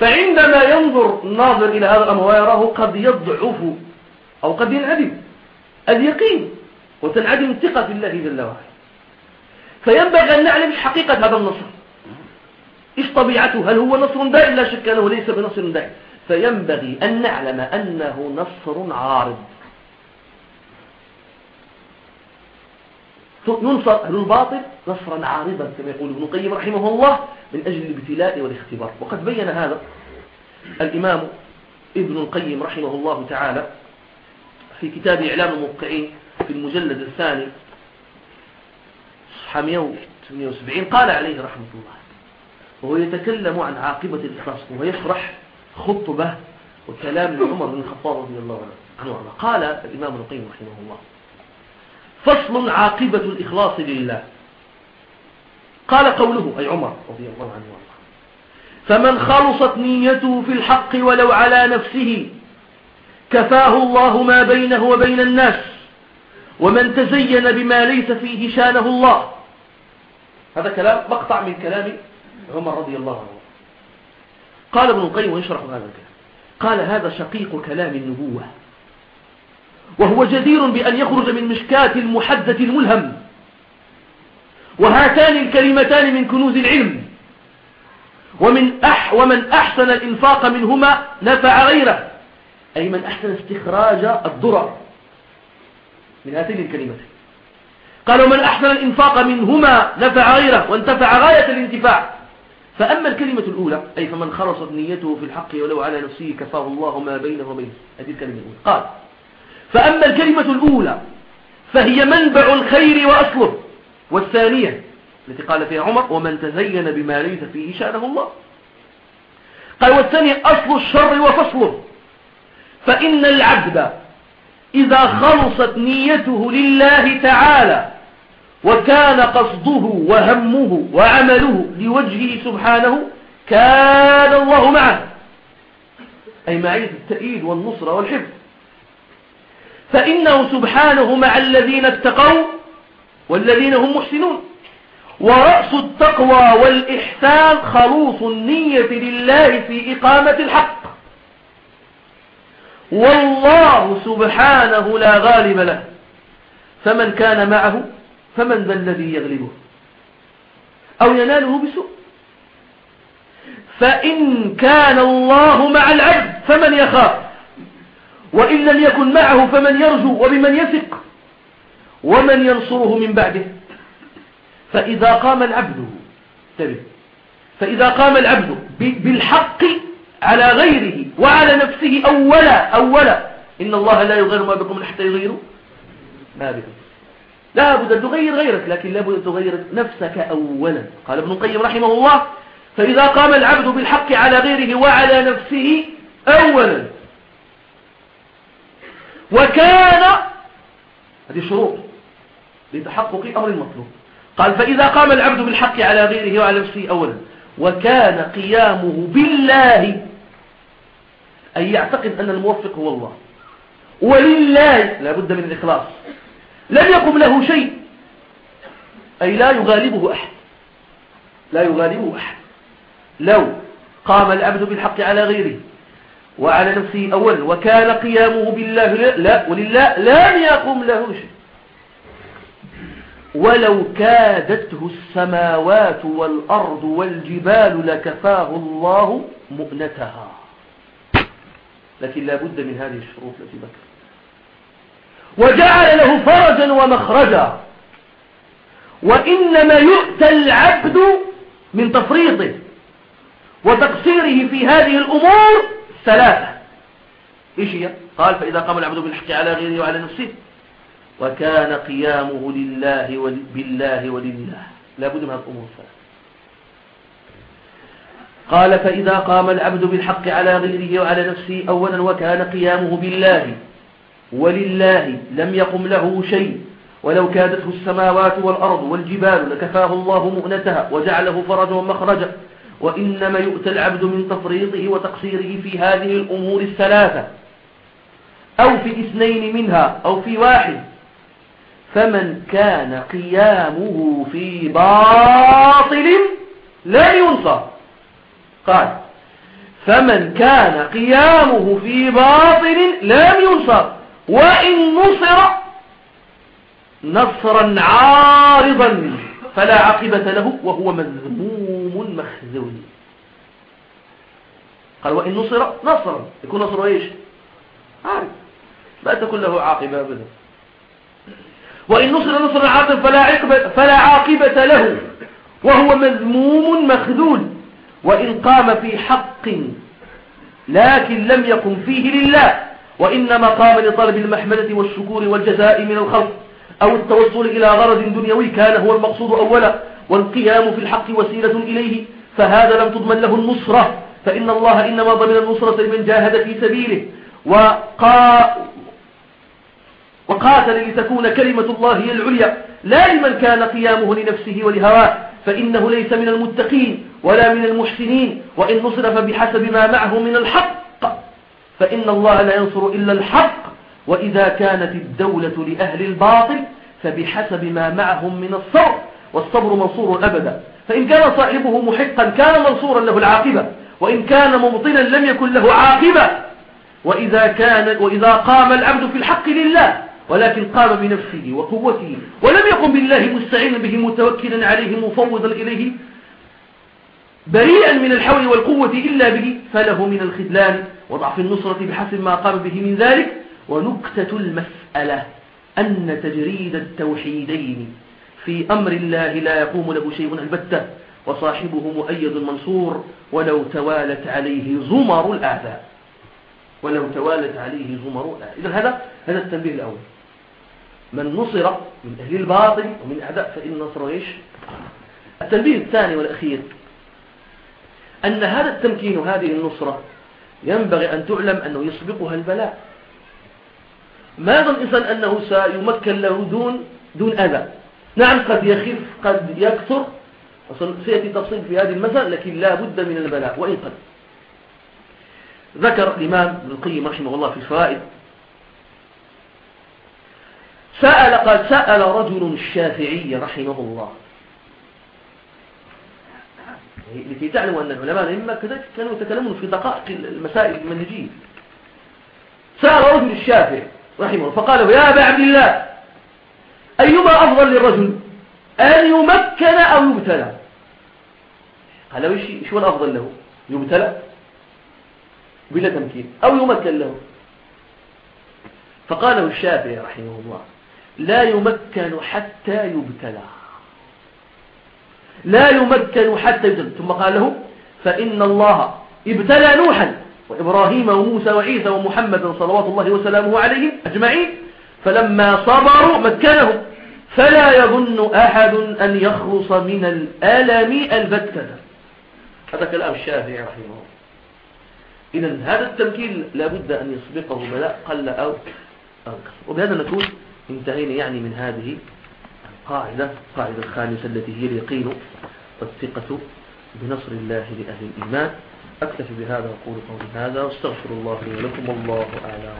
فعندما ينظر الناظر إلى هذا الأمر ويراه قد يضعف أو قد ينعدم. اليقين وتنعدم الثقة في الله جل وعلا. فينبغي أن نعلم حقيقة هذا النصر. إيش طبيعته؟ هل هو نصر دائم؟ لا شك أنه ليس بنصر دائم. فينبغي أن نعلم أنه نصر عارض. ينصر أهل الباطل نصرا عارضا كما يقول ابن القيم رحمه الله من أجل الابتلاء والاختبار. وقد بين هذا الإمام ابن القيم رحمه الله تعالى في كتاب إعلام الموقعين في المجلد الثاني صفحة 178 قال عليه رحمة الله وهو يتكلم عن عاقبة الإخلاص ويشرح خطبة وكلام عمر بن الخطاب رضي الله عنه قال الإمام القيم رحمه الله فصل عاقبة الإخلاص لله. قال قوله أي عمر رضي الله عنه فمن خلصت نيته في الحق ولو على نفسه كفاه الله ما بينه وبين الناس ومن تزين بما ليس فيه شانه الله. هذا كلام مقطع من كلام عمر رضي الله عنه. قال ابن القيم ويشرح هذا الكلام. قال هذا شقيق كلام النبوة. وهو جدير بأن يخرج من مشكات المحدث الملهم. وهاتان الكلمتان من كنوز العلم. ومن أح ومن أحسن الإنفاق منهما نفع غيره. أي من أحسن استخراج الضرر من هاتين الكلمتين. قال ومن أحسن الإنفاق منهما نفع غيره وانتفع غاية الانتفاع. فأما الكلمة الأولى أي فمن خلصت نيته في الحق ولو على نفسه كفاه الله ما بينه وبينه. هذه الكلمة الأولى. قال فأما الكلمة الأولى فهي منبع الخير وأصله. والثانية التي قال فيها عمر ومن تزين بما ليس فيه شأنه الله. قال والثانية أصل الشر وفصله. فإن العبد إذا خلصت نيته لله تعالى وكان قصده وهمه وعمله لوجهه سبحانه كان الله معه. أي معية التأييد والنصرة والحفظ. فإنه سبحانه مع الذين اتقوا والذين هم محسنون. ورأس التقوى والإحسان خلوص النية لله في إقامة الحق. والله سبحانه لا غالب له. فمن كان معه فمن ذا الذي يغلبه؟ أو يناله بسوء؟ فإن كان الله مع العبد فمن يخاف وإن لم يكن معه فمن يرجو وبمن يثق ومن ينصره من بعده. فإذا قام العبد فإذا قام العبد بالحق على غيره وعلى نفسه أولا أولا إن الله لا يغير ما بكم حتى يغيروا ما بكم. لا بد أن تغير غيرك لكن لا بد أن تغير نفسك أولا. قال ابن القيم رحمه الله فإذا قام العبد بالحق على غيره وعلى نفسه أولا. وكان هذه شروط لتحقق أمر المطلوب قال فإذا قام العبد بالحق على غيره وعلى نفسه أولا وكان قيامه بالله أي يعتقد أن الموفق هو الله. ولله لا بد من الإخلاص. لم يقم له شيء. أي لا يغالبه أحد. لا يغالبه أحد. لو قام العبد بالحق على غيره وعلى نفسه أولا وكان قيامه بالله لا ولله لم يقم له شيء. ولو كادته السماوات والأرض والجبال لكفاه الله مؤنتها. لكن لا بد من هذه الشروط التي ذكر وجعل له فرجا ومخرجا. وإنما يؤتى العبد من تفريطه وتقصيره في هذه الأمور ثلاثة. إيش هي؟ قال فإذا قام العبد بالحق على غيره وعلى نفسه وكان قيامه لله بالله ولله. لا بد من الأمور الثلاثة قال فإذا قام العبد بالحق على غيره وعلى نفسه أولا وكان قيامه بالله. ولله لم يقم له شيء. ولو كادته السماوات والأرض والجبال لكفاه الله مؤنتها وجعله فرجا ومخرجا. وإنما يؤتى العبد من تفريطه وتقصيره في هذه الأمور الثلاثة. أو في اثنين منها أو في واحد. فمن كان قيامه في باطل لا ينصر قال فمن كان قيامه في باطل لم ينصر وإن نصر نصرا عارضا فلا عقبة له وهو مذموم مخزون. قال وإن نصر نصرا يكون نصره إيش؟ عارض. لا تكون له عاقبة أبدا. وإن نصر نصرا عارضا فلا عقبة, فلا عاقبة له وهو مذموم مخذول وإن قام في حق لكن لم يقم فيه لله. وإنما قام لطلب المحمدة والشكور والجزاء من الخلق أو التوصل إلى غرض دنيوي كان هو المقصود أولا والقيام في الحق وسيلة إليه فهذا لم تضمن له النصرة فإن الله إنما ضمن النصرة لمن جاهد في سبيله. وقا وقاتل لتكون كلمة الله هي العليا لا لمن كان قيامه لنفسه ولهواه فإنه ليس من المتقين ولا من المحسنين وإن نصر فبحسب ما معه من الحق فإن الله لا ينصر إلا الحق وإذا كانت الدولة لأهل الباطل فبحسب ما معهم من الصبر والصبر منصور أبدا. فإن كان صاحبه محقا كان منصورا له العاقبة وإن كان مبطلا لم يكن له عاقبة. وإذا, كان وإذا قام العبد في الحق لله ولكن قام بنفسه وقوته ولم يقم بالله مستعينا به متوكلا عليه مفوضا إليه بريئا من الحول والقوة إلا به فله من الخذلان وضعف النصرة بحسب ما قام به من ذلك. ونكتة المسألة أن تجريد التوحيدين في أمر الله لا يقوم له شيء البتة وصاحبه مؤيد منصور ولو توالت عليه زمر الأعداء. ولو توالت عليه زمر الأعداء. إذن هذا هذا التنبيه الأول. من نصر من أهل الباطل ومن الأعداء فإن نصر إيش؟ التنبيه الثاني والأخير أن هذا التمكين وهذه النصرة ينبغي أن تعلم أنه يسبقها البلاء. ما يظن الإنسان أنه سيمكن له دون دون أذى. نعم قد يخف قد يكثر سيأتي تفصيل في هذه المسألة لكن لا بد من البلاء وإن قد ذكر الإمام ابن القيم رحمه الله في الفوائد سأل قد سأل رجل الشافعي رحمه الله لكي تعلموا أن العلماء الأئمة كذلك كانوا يتكلمون في دقائق المسائل المنهجية سأل رجل الشافعي رحمه فقال يا أبا عبد الله أيما أفضل للرجل أن يمكن أو يبتلى؟ قال له هو الأفضل له؟ يبتلى؟ بلا تمكين. أو يمكن له؟ فقاله الشافعي رحمه الله لا يمكن حتى يبتلى. لا يمكن حتى يبتلى ثم قال له فإن الله ابتلى نوحا وإبراهيم وموسى وعيسى ومحمد صلوات الله وسلامه عليهم أجمعين فلما صبروا مكنهم. فلا يظن أحد أن يخلص من الألم البتة. هذا كلام الشافعي رحمه الله. إذا هذا التمكين لابد أن يسبقه بلاء قل أو أنكر. وبهذا نكون انتهينا يعني من هذه القاعدة القاعدة الخامسة التي هي اليقين والثقة بنصر الله لأهل الإيمان. أكتفي بهذا وأقول قولي هذا واستغفر الله لي ولكم والله أعلم.